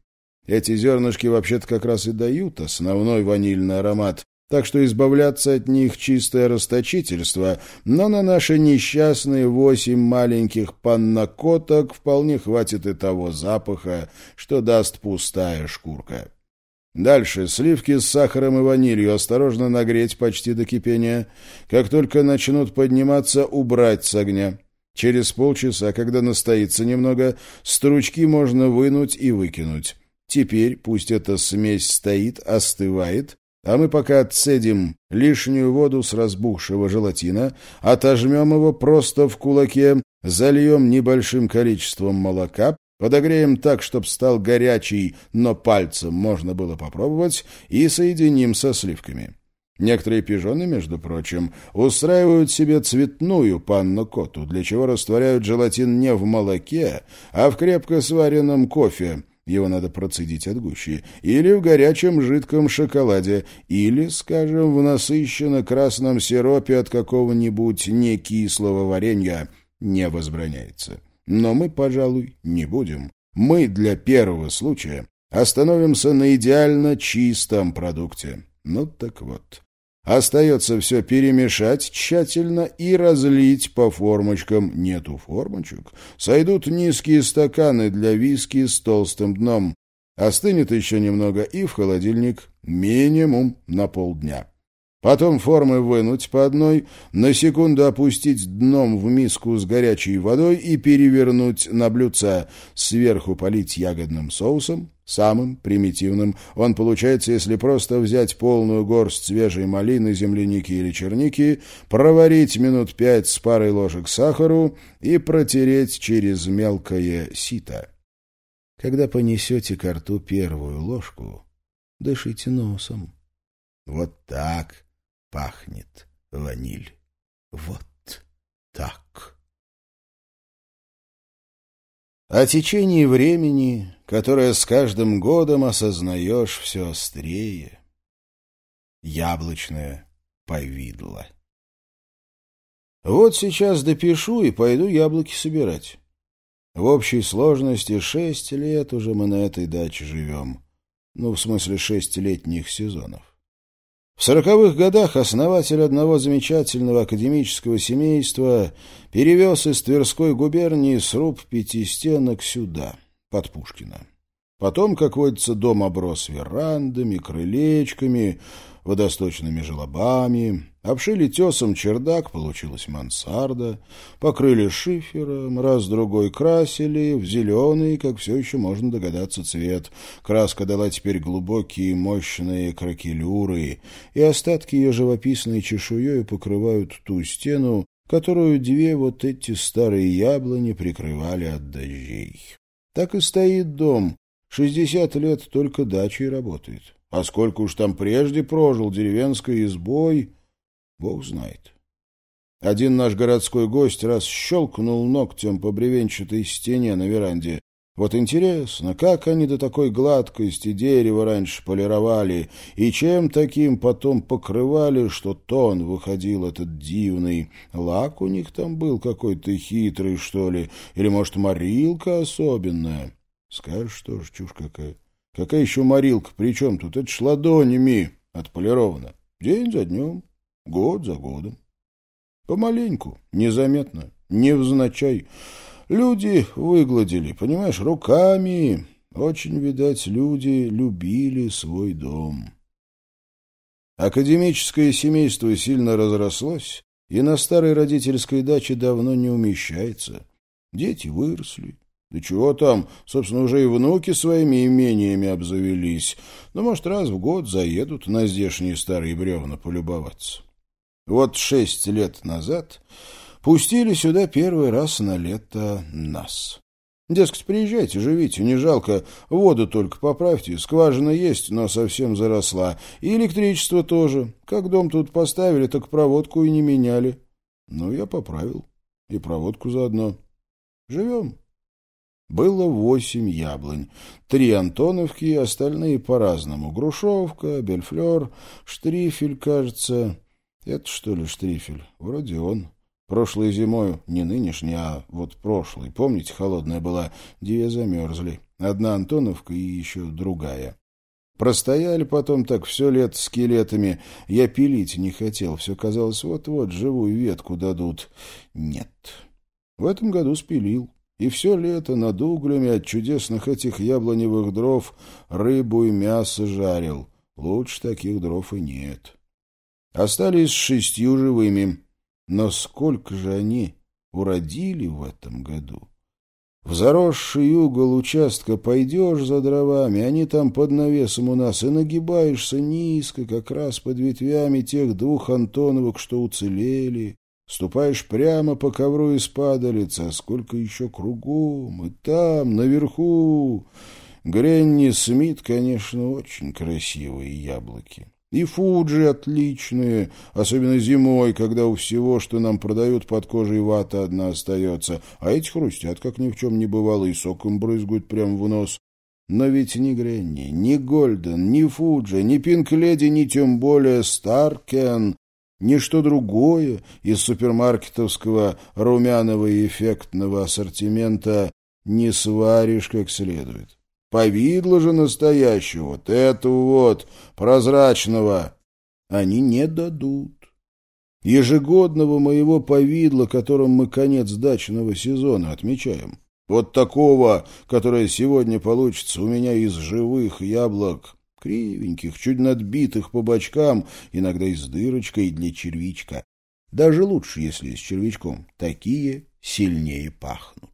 Эти зернышки вообще-то как раз и дают основной ванильный аромат, так что избавляться от них чистое расточительство, но на наши несчастные восемь маленьких паннакоток вполне хватит и того запаха, что даст пустая шкурка. Дальше сливки с сахаром и ванилью осторожно нагреть почти до кипения. Как только начнут подниматься, убрать с огня. Через полчаса, когда настоится немного, стручки можно вынуть и выкинуть. Теперь пусть эта смесь стоит, остывает, а мы пока отцедим лишнюю воду с разбухшего желатина, отожмем его просто в кулаке, зальем небольшим количеством молока, Подогреем так, чтобы стал горячий, но пальцем можно было попробовать, и соединим со сливками. Некоторые пижоны, между прочим, устраивают себе цветную панну-коту, для чего растворяют желатин не в молоке, а в крепко сваренном кофе, его надо процедить от гущи, или в горячем жидком шоколаде, или, скажем, в насыщенно красном сиропе от какого-нибудь некислого варенья, не возбраняется. Но мы, пожалуй, не будем. Мы для первого случая остановимся на идеально чистом продукте. Ну так вот. Остается все перемешать тщательно и разлить по формочкам. Нету формочек. Сойдут низкие стаканы для виски с толстым дном. Остынет еще немного и в холодильник минимум на полдня. Потом формы вынуть по одной, на секунду опустить дном в миску с горячей водой и перевернуть на блюдце. Сверху полить ягодным соусом, самым примитивным. Он получается, если просто взять полную горсть свежей малины, земляники или черники, проварить минут пять с парой ложек сахару и протереть через мелкое сито. Когда понесете ко рту первую ложку, дышите носом. Вот так пахнет ваниль. Вот так. О течении времени, которое с каждым годом осознаешь все острее. Яблочное повидло. Вот сейчас допишу и пойду яблоки собирать. В общей сложности шесть лет уже мы на этой даче живем. Ну, в смысле, шесть летних сезонов. В сороковых годах основатель одного замечательного академического семейства перевез из Тверской губернии сруб пятистенок сюда, под Пушкина. Потом, как водится, дом оброс верандами, крылечками, водосточными желобами, обшили тесом чердак, получилась мансарда, покрыли шифером, раз-другой красили, в зеленый, как все еще можно догадаться, цвет. Краска дала теперь глубокие мощные кракелюры, и остатки ее живописной чешуей покрывают ту стену, которую две вот эти старые яблони прикрывали от дождей. Так и стоит дом, шестьдесят лет только дачей работает. А сколько уж там прежде прожил деревенской избой, бог знает. Один наш городской гость раз щелкнул ногтем по бревенчатой стене на веранде. Вот интересно, как они до такой гладкости дерева раньше полировали, и чем таким потом покрывали, что тон выходил этот дивный. Лак у них там был какой-то хитрый, что ли, или, может, морилка особенная. Скажешь, что ж, чушь какая. Какая еще морилка? Причем тут? Это ж ладонями отполировано. День за днем, год за годом. Помаленьку, незаметно, невзначай. Люди выгладили, понимаешь, руками. Очень, видать, люди любили свой дом. Академическое семейство сильно разрослось, и на старой родительской даче давно не умещается. Дети выросли, да чего там, собственно, уже и внуки своими имениями обзавелись. Ну, может, раз в год заедут на здешние старые бревна полюбоваться. Вот шесть лет назад пустили сюда первый раз на лето нас. Дескать, приезжайте, живите, не жалко, воду только поправьте, скважина есть, но совсем заросла, и электричество тоже. Как дом тут поставили, так проводку и не меняли. Ну, я поправил, и проводку заодно. Живем. Было восемь яблонь. Три Антоновки, остальные по-разному. Грушевка, Бельфлер, Штрифель, кажется. Это что ли Штрифель? Вроде он. Прошлой зимой, не нынешней, а вот прошлой, помните, холодная была, две замерзли. Одна Антоновка и еще другая. Простояли потом так все лето скелетами. Я пилить не хотел. Все казалось, вот-вот живую ветку дадут. Нет. В этом году спилил. И все лето над углями от чудесных этих яблоневых дров рыбу и мясо жарил. Лучше таких дров и нет. Остались шестью живыми. Но сколько же они уродили в этом году? В заросший угол участка пойдешь за дровами, они там под навесом у нас, и нагибаешься низко, как раз под ветвями тех двух Антоновок, что уцелели. Ступаешь прямо по ковру из падалицы, а сколько еще кругом, и там, наверху. Гренни Смит, конечно, очень красивые яблоки. И Фуджи отличные, особенно зимой, когда у всего, что нам продают под кожей, вата одна остается. А эти хрустят, как ни в чем не бывало, и соком брызгают прямо в нос. Но ведь ни Гренни, ни Гольден, ни Фуджи, ни Пинк-леди, ни тем более Старкен Ничто другое из супермаркетовского румяного и эффектного ассортимента не сваришь как следует. Повидло же настоящего, вот этого вот, прозрачного, они не дадут. Ежегодного моего повидла, которым мы конец дачного сезона отмечаем. Вот такого, которое сегодня получится у меня из живых яблок, кривеньких, чуть надбитых по бочкам, иногда и с дырочкой для червячка. Даже лучше, если с червячком. Такие сильнее пахнут.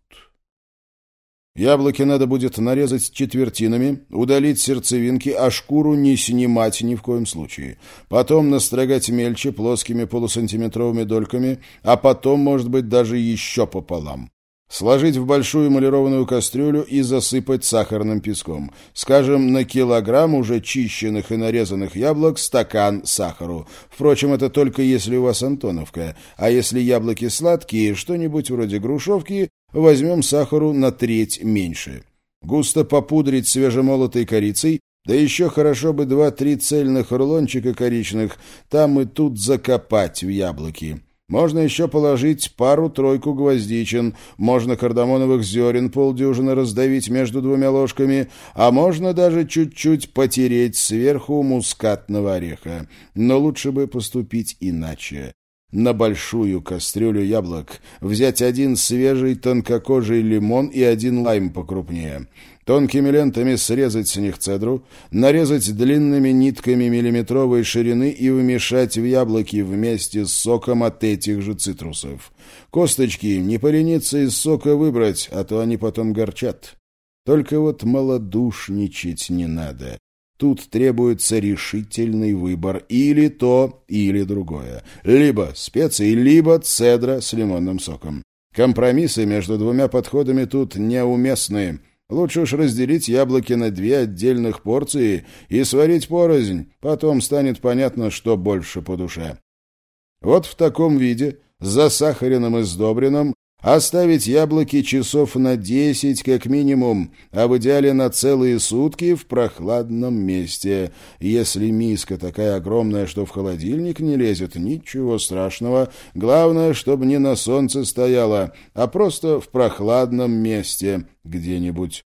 Яблоки надо будет нарезать четвертинами, удалить сердцевинки, а шкуру не снимать ни в коем случае. Потом настрогать мельче плоскими полусантиметровыми дольками, а потом, может быть, даже еще пополам. Сложить в большую эмалированную кастрюлю и засыпать сахарным песком. Скажем, на килограмм уже чищенных и нарезанных яблок стакан сахару. Впрочем, это только если у вас антоновка. А если яблоки сладкие, что-нибудь вроде грушевки, возьмем сахару на треть меньше. Густо попудрить свежемолотой корицей, да еще хорошо бы два-три цельных рулончика коричных там и тут закопать в яблоки. Можно еще положить пару-тройку гвоздичин, можно кардамоновых зерен полдюжины раздавить между двумя ложками, а можно даже чуть-чуть потереть сверху мускатного ореха. Но лучше бы поступить иначе. На большую кастрюлю яблок взять один свежий тонкокожий лимон и один лайм покрупнее — тонкими лентами срезать с них цедру, нарезать длинными нитками миллиметровой ширины и вмешать в яблоки вместе с соком от этих же цитрусов. Косточки не полениться из сока выбрать, а то они потом горчат. Только вот малодушничать не надо. Тут требуется решительный выбор или то, или другое. Либо специи, либо цедра с лимонным соком. Компромиссы между двумя подходами тут неуместны. Лучше уж разделить яблоки на две отдельных порции и сварить порознь, потом станет понятно, что больше по душе. Вот в таком виде, засахаренным и сдобренным, Оставить яблоки часов на десять как минимум, а в идеале на целые сутки в прохладном месте. Если миска такая огромная, что в холодильник не лезет, ничего страшного. Главное, чтобы не на солнце стояла, а просто в прохладном месте где-нибудь.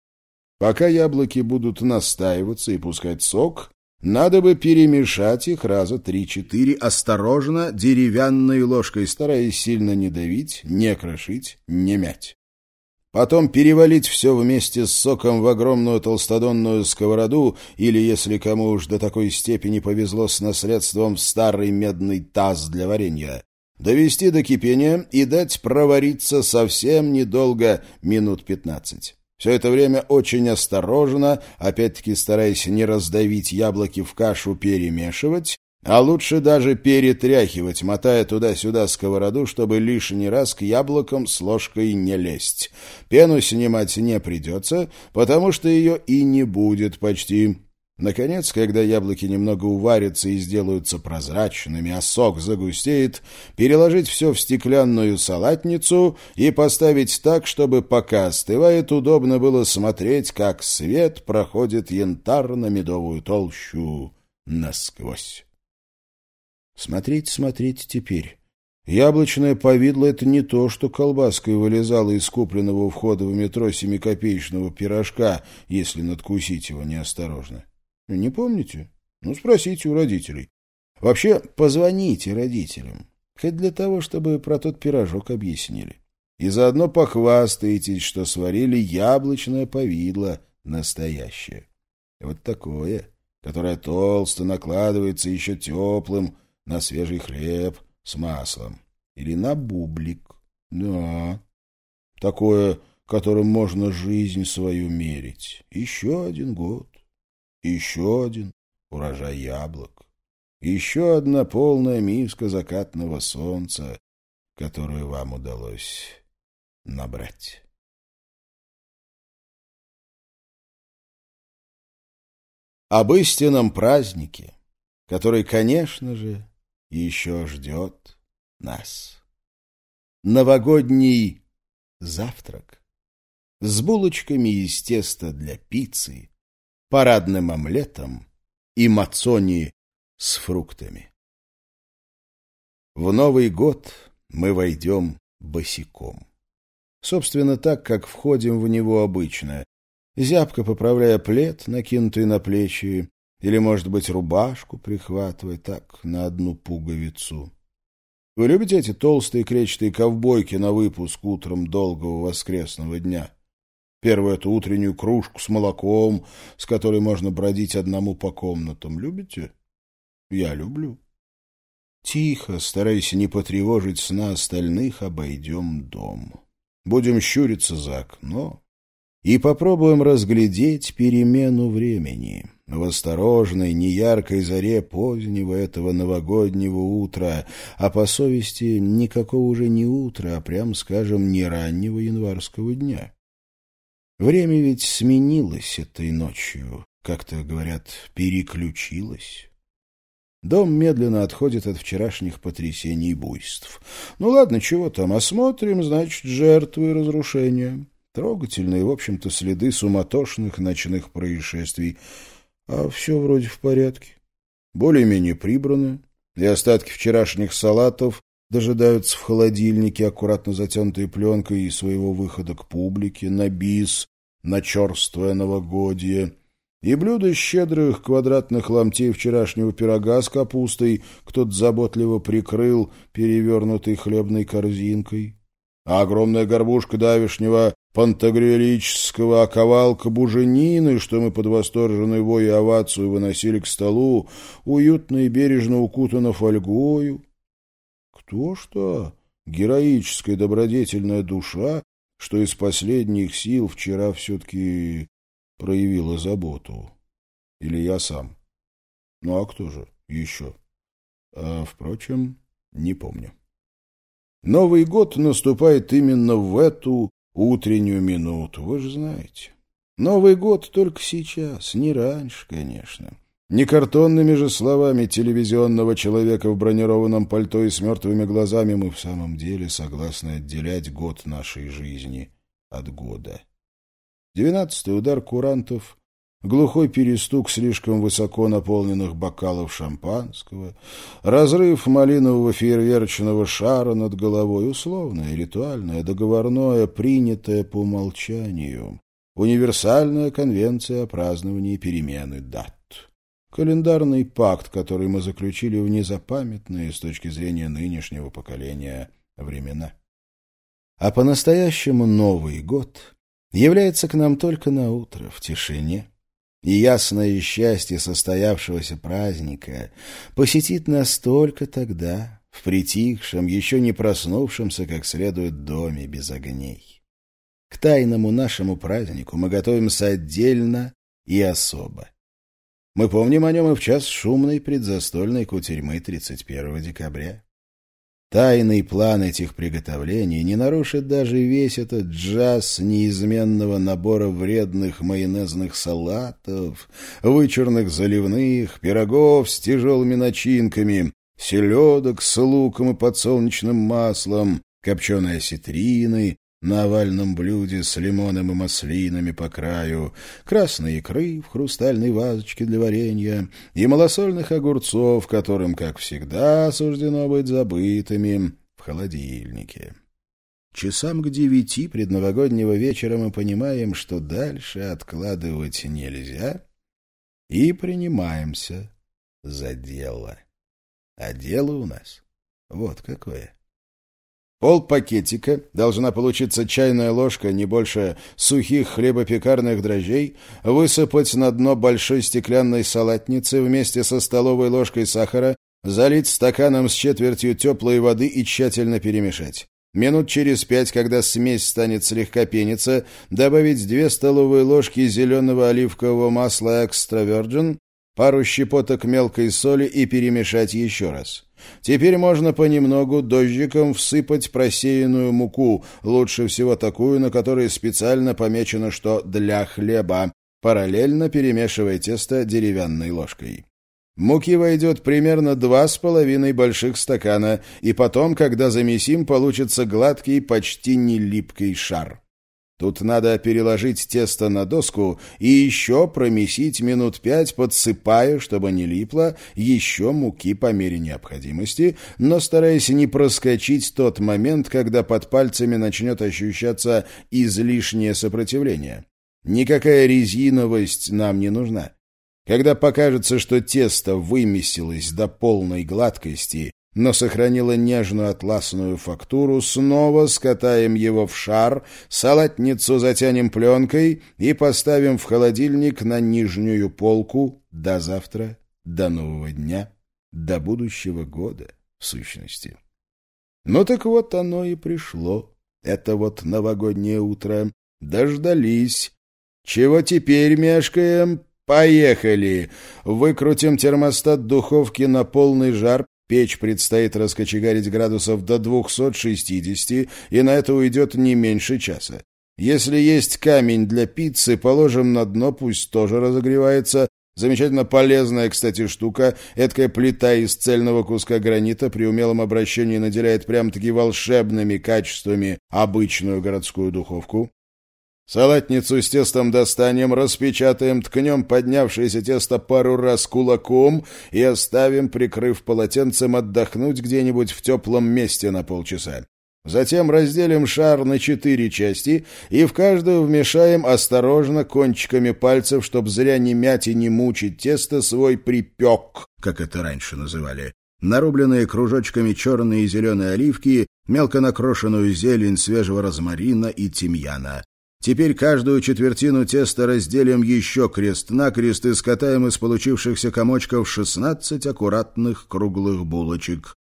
Пока яблоки будут настаиваться и пускать сок, надо бы перемешать их раза три-четыре, осторожно, деревянной ложкой, стараясь сильно не давить, не крошить, не мять. Потом перевалить все вместе с соком в огромную толстодонную сковороду или, если кому уж до такой степени повезло с наследством, в старый медный таз для варенья. Довести до кипения и дать провариться совсем недолго, минут пятнадцать. Все это время очень осторожно, опять-таки стараясь не раздавить яблоки в кашу, перемешивать, а лучше даже перетряхивать, мотая туда-сюда сковороду, чтобы лишний раз к яблокам с ложкой не лезть. Пену снимать не придется, потому что ее и не будет почти. Наконец, когда яблоки немного уварятся и сделаются прозрачными, а сок загустеет, переложить все в стеклянную салатницу и поставить так, чтобы пока остывает, удобно было смотреть, как свет проходит янтарно-медовую толщу насквозь. Смотреть, смотреть теперь. Яблочное повидло — это не то, что колбаской вылезало из купленного у входа в метро семикопеечного пирожка, если надкусить его неосторожно. Не помните? Ну, спросите у родителей. Вообще, позвоните родителям. Хоть для того, чтобы про тот пирожок объяснили. И заодно похвастаетесь, что сварили яблочное повидло настоящее. Вот такое, которое толсто накладывается еще теплым на свежий хлеб с маслом. Или на бублик. Да, такое, которым можно жизнь свою мерить. Еще один год. Еще один урожай яблок. Еще одна полная миска закатного солнца, которую вам удалось набрать. Об истинном празднике, который, конечно же, еще ждет нас. Новогодний завтрак с булочками из теста для пиццы, парадным омлетом и мацони с фруктами. В Новый год мы войдем босиком. Собственно, так, как входим в него обычно, зябко поправляя плед, накинутый на плечи, или, может быть, рубашку прихватывая так на одну пуговицу. Вы любите эти толстые кречетые ковбойки на выпуск утром долгого воскресного дня? Первое — это утреннюю кружку с молоком, с которой можно бродить одному по комнатам. Любите? Я люблю. Тихо, стараясь не потревожить сна остальных, обойдем дом. Будем щуриться за окно и попробуем разглядеть перемену времени. В осторожной, неяркой заре позднего этого новогоднего утра, а по совести никакого уже не утра, а прям скажем, не раннего январского дня. Время ведь сменилось этой ночью, как-то, говорят, переключилось. Дом медленно отходит от вчерашних потрясений и буйств. Ну ладно, чего там, осмотрим, значит, жертвы и разрушения. Трогательные, в общем-то, следы суматошных ночных происшествий. А все вроде в порядке. Более-менее прибрано, и остатки вчерашних салатов дожидаются в холодильнике, аккуратно затянутой пленкой и своего выхода к публике, на бис, на черствое новогодие — и блюдо щедрых квадратных ломтей вчерашнего пирога с капустой кто-то заботливо прикрыл перевернутой хлебной корзинкой, а огромная горбушка давишнего пантагрелического оковалка буженины, что мы под восторженной вой и овацию выносили к столу, уютно и бережно укутана фольгою. Кто что? Героическая добродетельная душа, что из последних сил вчера все-таки проявила заботу. Или я сам. Ну а кто же еще? А, впрочем, не помню. Новый год наступает именно в эту утреннюю минуту, вы же знаете. Новый год только сейчас, не раньше, конечно. Не картонными же словами телевизионного человека в бронированном пальто и с мертвыми глазами мы в самом деле согласны отделять год нашей жизни от года. Двенадцатый удар курантов, глухой перестук слишком высоко наполненных бокалов шампанского, разрыв малинового фейерверчного шара над головой, условное, ритуальное, договорное, принятое по умолчанию, универсальная конвенция о праздновании перемены дат. Календарный пакт, который мы заключили в незапамятные с точки зрения нынешнего поколения времена. А по-настоящему Новый год является к нам только на утро, в тишине, и ясное счастье состоявшегося праздника посетит нас только тогда, в притихшем, еще не проснувшемся как следует доме без огней. К тайному нашему празднику мы готовимся отдельно и особо. Мы помним о нем и в час шумной предзастольной кутерьмы 31 декабря. Тайный план этих приготовлений не нарушит даже весь этот джаз неизменного набора вредных майонезных салатов, вычурных заливных, пирогов с тяжелыми начинками, селедок с луком и подсолнечным маслом, копченой осетрины, на овальном блюде с лимоном и маслинами по краю, красной икры в хрустальной вазочке для варенья и малосольных огурцов, которым, как всегда, суждено быть забытыми в холодильнике. Часам к девяти предновогоднего вечера мы понимаем, что дальше откладывать нельзя, и принимаемся за дело. А дело у нас вот какое. Пол пакетика должна получиться чайная ложка, не больше сухих хлебопекарных дрожжей, высыпать на дно большой стеклянной салатницы вместе со столовой ложкой сахара, залить стаканом с четвертью теплой воды и тщательно перемешать. Минут через пять, когда смесь станет слегка пениться, добавить две столовые ложки зеленого оливкового масла экстра virgin, пару щепоток мелкой соли и перемешать еще раз. Теперь можно понемногу дождиком всыпать просеянную муку, лучше всего такую, на которой специально помечено, что «для хлеба», параллельно перемешивая тесто деревянной ложкой. Муки войдет примерно два с половиной больших стакана, и потом, когда замесим, получится гладкий, почти не липкий шар. Тут надо переложить тесто на доску и еще промесить минут пять, подсыпая, чтобы не липло, еще муки по мере необходимости, но стараясь не проскочить тот момент, когда под пальцами начнет ощущаться излишнее сопротивление. Никакая резиновость нам не нужна. Когда покажется, что тесто вымесилось до полной гладкости но сохранила нежную атласную фактуру, снова скатаем его в шар, салатницу затянем пленкой и поставим в холодильник на нижнюю полку до завтра, до нового дня, до будущего года, в сущности. Ну так вот оно и пришло. Это вот новогоднее утро. Дождались. Чего теперь мешкаем? Поехали! Выкрутим термостат духовки на полный жар, Печь предстоит раскочегарить градусов до 260, и на это уйдет не меньше часа. Если есть камень для пиццы, положим на дно, пусть тоже разогревается. Замечательно полезная, кстати, штука. Эдакая плита из цельного куска гранита при умелом обращении наделяет прям-таки волшебными качествами обычную городскую духовку. Салатницу с тестом достанем, распечатаем, ткнем поднявшееся тесто пару раз кулаком и оставим, прикрыв полотенцем, отдохнуть где-нибудь в теплом месте на полчаса. Затем разделим шар на четыре части и в каждую вмешаем осторожно кончиками пальцев, чтобы зря не мять и не мучить тесто свой припек, как это раньше называли. Нарубленные кружочками черные и зеленые оливки, мелко накрошенную зелень свежего розмарина и тимьяна. Теперь каждую четвертину теста разделим еще крест-накрест и скатаем из получившихся комочков 16 аккуратных круглых булочек.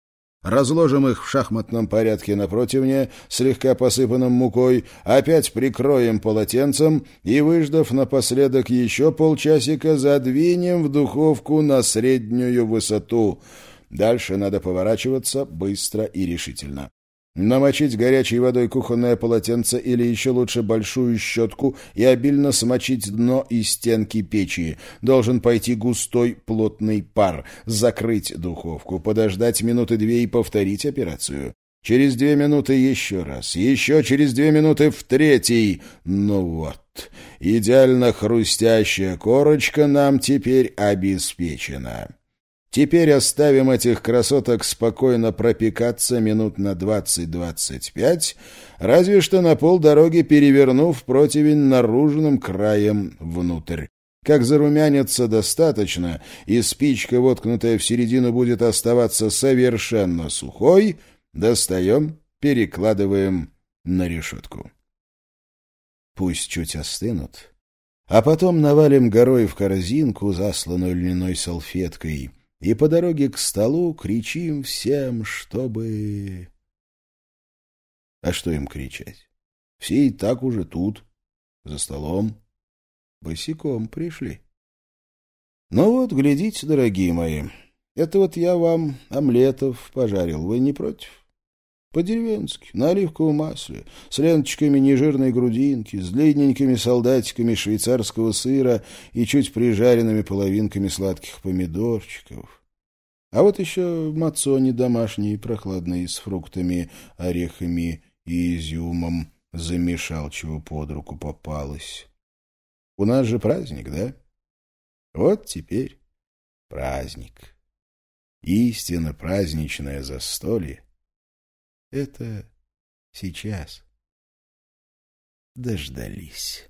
Разложим их в шахматном порядке на противне, слегка посыпанном мукой, опять прикроем полотенцем и, выждав напоследок еще полчасика, задвинем в духовку на среднюю высоту. Дальше надо поворачиваться быстро и решительно. Намочить горячей водой кухонное полотенце или еще лучше большую щетку и обильно смочить дно и стенки печи. Должен пойти густой плотный пар. Закрыть духовку, подождать минуты две и повторить операцию. Через две минуты еще раз, еще через две минуты в третий. Ну вот, идеально хрустящая корочка нам теперь обеспечена. Теперь оставим этих красоток спокойно пропекаться минут на двадцать-двадцать пять, разве что на полдороги перевернув противень наружным краем внутрь. Как зарумянится достаточно, и спичка, воткнутая в середину, будет оставаться совершенно сухой, достаем, перекладываем на решетку. Пусть чуть остынут, а потом навалим горой в корзинку, засланную льняной салфеткой — и по дороге к столу кричим всем, чтобы... А что им кричать? Все и так уже тут, за столом, босиком пришли. Ну вот, глядите, дорогие мои, это вот я вам омлетов пожарил, вы не против? По-деревенски, на оливковом масле, с ленточками нежирной грудинки, с длинненькими солдатиками швейцарского сыра и чуть прижаренными половинками сладких помидорчиков. А вот еще мацони домашние, прохладные, с фруктами, орехами и изюмом. Замешал, чего под руку попалось. У нас же праздник, да? Вот теперь праздник. Истинно праздничное застолье это сейчас. Дождались.